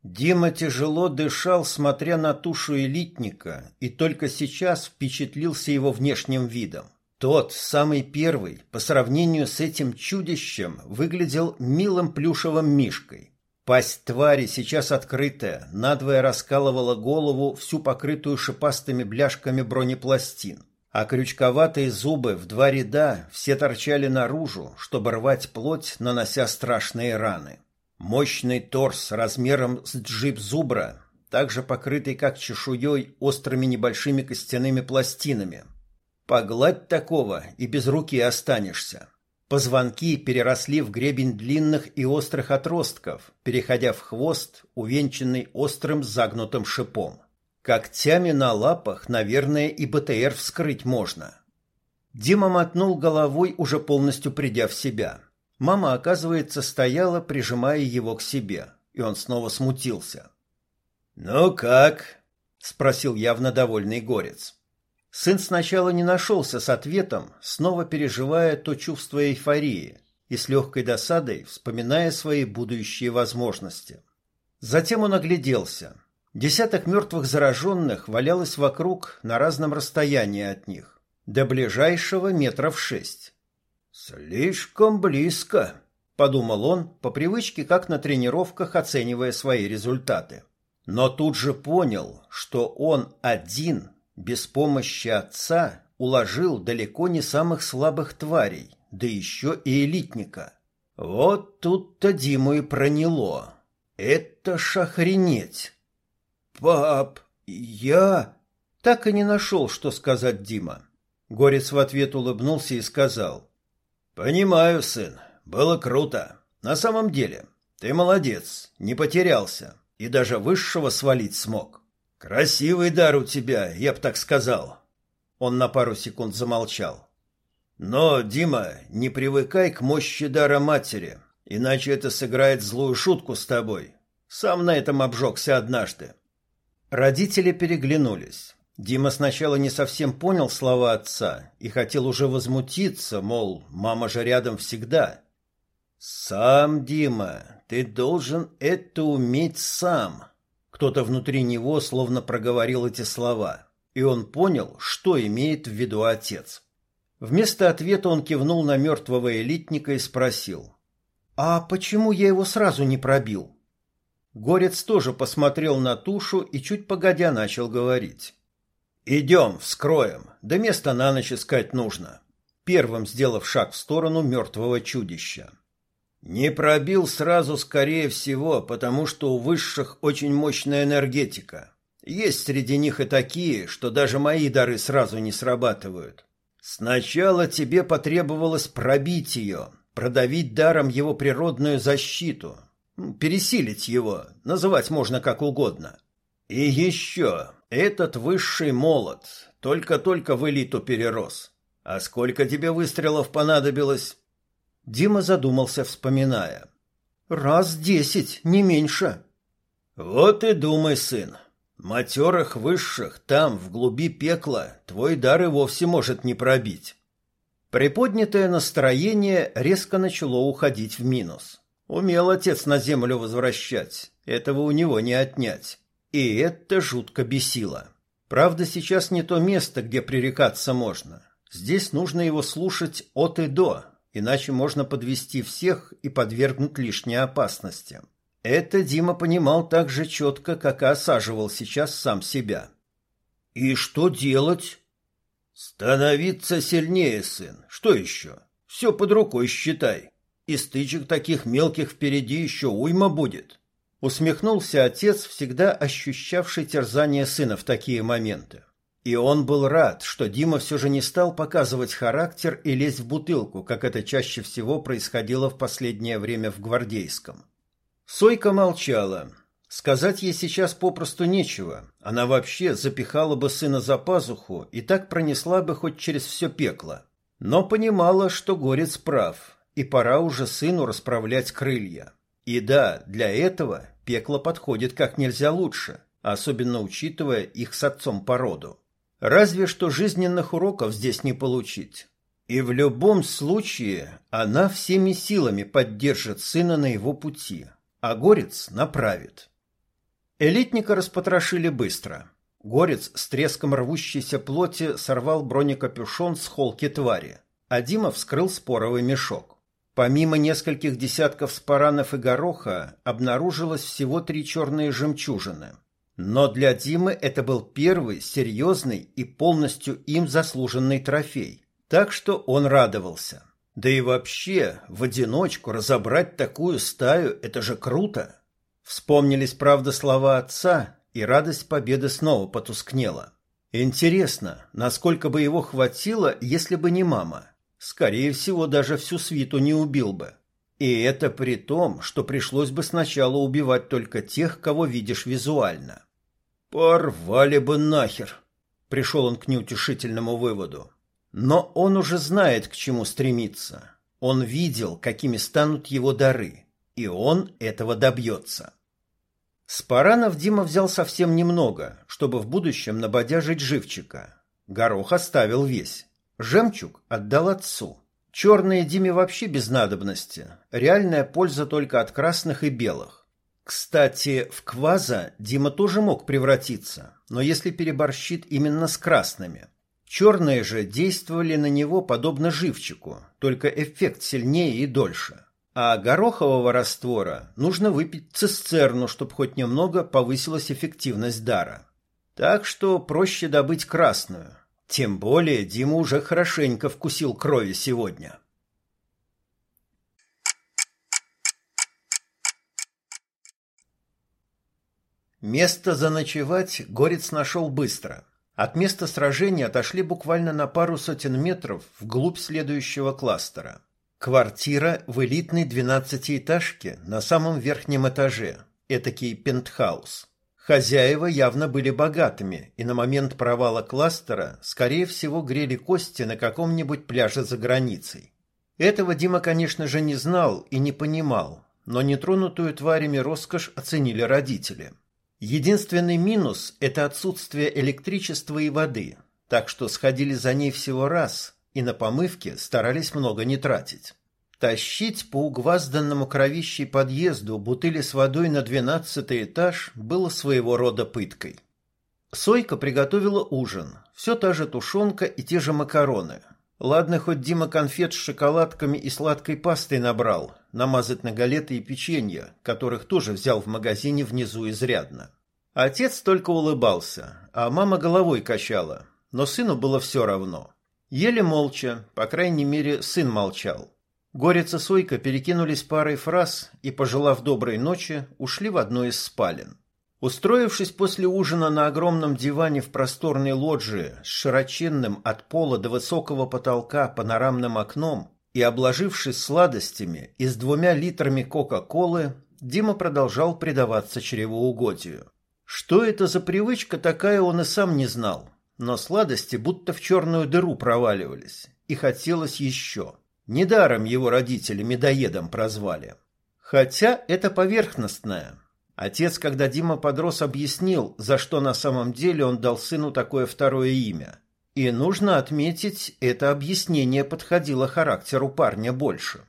[SPEAKER 3] Дима тяжело дышал, смотря на тушу элитника, и только сейчас впечатлился его внешним видом. Тот, самый первый, по сравнению с этим чудищем, выглядел милым плюшевым мишкой. Пасть твари, сейчас открытая, надвое раскалывала голову, всю покрытую шипастыми бляшками бронепластин. А крючковатые зубы в два ряда все торчали наружу, чтобы рвать плоть, нанося страшные раны. Мощный торс размером с джип зубра, также покрытый как чешуей острыми небольшими костяными пластинами. Погладь такого и без руки останешься. Позвонки переросли в гребень длинных и острых отростков, переходя в хвост, увенчанный острым загнутым шипом. Когтями на лапах, наверное, и БТР вскрыть можно. Дима мотнул головой, уже полностью придя в себя. Мама, оказывается, стояла, прижимая его к себе, и он снова смутился. «Ну как?» — спросил явно довольный горец. Сын сначала не нашелся с ответом, снова переживая то чувство эйфории и с легкой досадой вспоминая свои будущие возможности. Затем он огляделся. Десяток мертвых зараженных валялось вокруг на разном расстоянии от них.
[SPEAKER 1] До ближайшего метров шесть.
[SPEAKER 2] «Слишком близко», —
[SPEAKER 1] подумал он, по привычке, как на тренировках, оценивая свои результаты. Но тут же понял, что он один, без помощи отца, уложил далеко не самых слабых тварей, да еще и элитника. Вот тут-то Диму и проняло. Это ж охренеть! «Пап, я...» Так и не нашел, что сказать Дима. Горец в ответ улыбнулся и сказал. «Понимаю, сын, было круто. На самом деле, ты молодец, не потерялся и даже высшего свалить смог. Красивый дар у тебя, я б так сказал». Он на пару секунд замолчал. «Но, Дима, не привыкай к мощи дара матери, иначе это сыграет злую шутку с тобой. Сам на этом обжегся однажды. Родители переглянулись. Дима сначала не совсем понял слова отца и хотел уже возмутиться, мол, мама же рядом всегда. «Сам, Дима, ты должен это уметь сам». Кто-то внутри него словно проговорил эти слова, и он понял, что имеет в виду отец. Вместо ответа он кивнул на мертвого элитника и спросил. «А почему я его сразу не пробил?» Горец тоже посмотрел на тушу и чуть погодя начал говорить. «Идем, вскроем, да место на ночь искать нужно», первым сделав шаг в сторону мертвого чудища. Не пробил сразу, скорее всего, потому что у высших очень мощная энергетика. Есть среди них и такие, что даже мои дары сразу не срабатывают. Сначала тебе потребовалось пробить ее, продавить даром его природную защиту, пересилить его, называть можно как угодно. И еще, этот высший молот только-только в элиту перерос. А сколько тебе выстрелов понадобилось? Дима задумался, вспоминая. Раз десять, не меньше. Вот и думай, сын. Матерых высших там, в глуби пекла, твой дар и вовсе может не пробить. Приподнятое настроение резко начало уходить в минус. Умел отец на землю возвращать, этого у него не отнять. И это жутко бесило. Правда, сейчас не то место, где пререкаться можно. Здесь нужно его слушать от и до, иначе можно подвести всех и подвергнуть лишней опасности. Это Дима понимал так же четко, как и осаживал сейчас сам себя. «И что делать?» «Становиться сильнее, сын. Что еще? Все под рукой считай. И стычек таких мелких впереди еще уйма будет. Усмехнулся отец, всегда ощущавший терзание сына в такие моменты. И он был рад, что Дима все же не стал показывать характер и лезть в бутылку, как это чаще всего происходило в последнее время в Гвардейском. Сойка молчала. Сказать ей сейчас попросту нечего. Она вообще запихала бы сына за пазуху и так пронесла бы хоть через все пекло. Но понимала, что Горец прав и пора уже сыну расправлять крылья. И да, для этого пекло подходит как нельзя лучше, особенно учитывая их с отцом породу. Разве что жизненных уроков здесь не получить. И в любом случае она всеми силами поддержит сына на его пути, а Горец направит. Элитника распотрошили быстро. Горец с треском рвущейся плоти сорвал бронекапюшон с холки твари, а Дима вскрыл споровый мешок. Помимо нескольких десятков спаранов и гороха, обнаружилось всего три черные жемчужины. Но для Димы это был первый серьезный и полностью им заслуженный трофей. Так что он радовался. Да и вообще, в одиночку разобрать такую стаю – это же круто. Вспомнились, правда, слова отца, и радость победы снова потускнела. Интересно, насколько бы его хватило, если бы не мама – Скорее всего, даже всю свиту не убил бы. И это при том, что пришлось бы сначала убивать только тех, кого видишь визуально. Порвали бы нахер. Пришел он к неутешительному выводу. Но он уже знает, к чему стремиться. Он видел, какими станут его дары, и он этого добьется. Спаранов Дима взял совсем немного, чтобы в будущем набодяжить живчика. Горох оставил весь. Жемчуг отдал отцу. Черные Диме вообще без надобности. Реальная польза только от красных и белых. Кстати, в кваза Дима тоже мог превратиться, но если переборщит именно с красными. Черные же действовали на него подобно живчику, только эффект сильнее и дольше. А горохового раствора нужно выпить цистерну, чтобы хоть немного повысилась эффективность дара. Так что проще добыть красную. Тем более Дима уже хорошенько вкусил крови сегодня. Место заночевать Горец нашел быстро. От места сражения отошли буквально на пару сотен метров вглубь следующего кластера. Квартира в элитной двенадцатиэтажке на самом верхнем этаже, этакий пентхаус. Хозяева явно были богатыми и на момент провала кластера, скорее всего, грели кости на каком-нибудь пляже за границей. Этого Дима, конечно же, не знал и не понимал, но нетронутую тварями роскошь оценили родители – Единственный минус – это отсутствие электричества и воды, так что сходили за ней всего раз и на помывке старались много не тратить. Тащить по угвазданному кровищей подъезду бутыли с водой на двенадцатый этаж было своего рода пыткой. Сойка приготовила ужин, все та же тушенка и те же макароны. Ладно, хоть Дима конфет с шоколадками и сладкой пастой набрал, намазать на галеты и печенье, которых тоже взял в магазине внизу изрядно. Отец только улыбался, а мама головой качала, но сыну было все равно. Еле молча, по крайней мере, сын молчал. Горец и Сойка перекинулись парой фраз и, пожелав доброй ночи, ушли в одну из спален. Устроившись после ужина на огромном диване в просторной лоджии с широченным от пола до высокого потолка панорамным окном, и, обложившись сладостями и с двумя литрами Кока-Колы, Дима продолжал предаваться чревоугодию. Что это за привычка такая, он и сам не знал, но сладости будто в черную дыру проваливались, и хотелось еще. Недаром его родители медоедом прозвали. Хотя это поверхностное. Отец, когда Дима подрос, объяснил, за что на самом деле он дал сыну такое второе имя – и нужно отметить, это объяснение подходило характеру парня больше.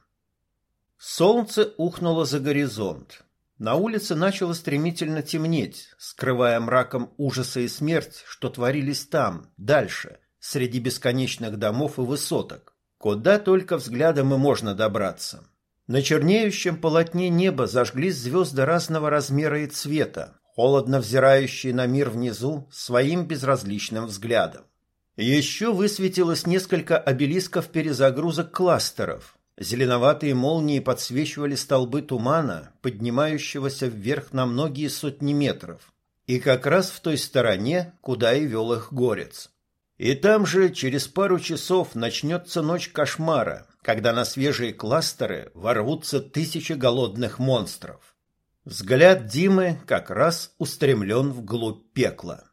[SPEAKER 1] Солнце ухнуло за горизонт. На улице начало стремительно темнеть, скрывая мраком ужаса и смерть, что творились там, дальше, среди бесконечных домов и высоток, куда только взглядом и можно добраться. На чернеющем полотне неба зажглись звезды разного размера и цвета, холодно взирающие на мир внизу своим безразличным взглядом. Еще высветилось несколько обелисков перезагрузок кластеров. Зеленоватые молнии подсвечивали столбы тумана, поднимающегося вверх на многие сотни метров. И как раз в той стороне, куда и вел их горец. И там же через пару часов начнется ночь кошмара, когда на свежие кластеры ворвутся тысячи голодных монстров. Взгляд Димы как раз устремлен вглубь пекла.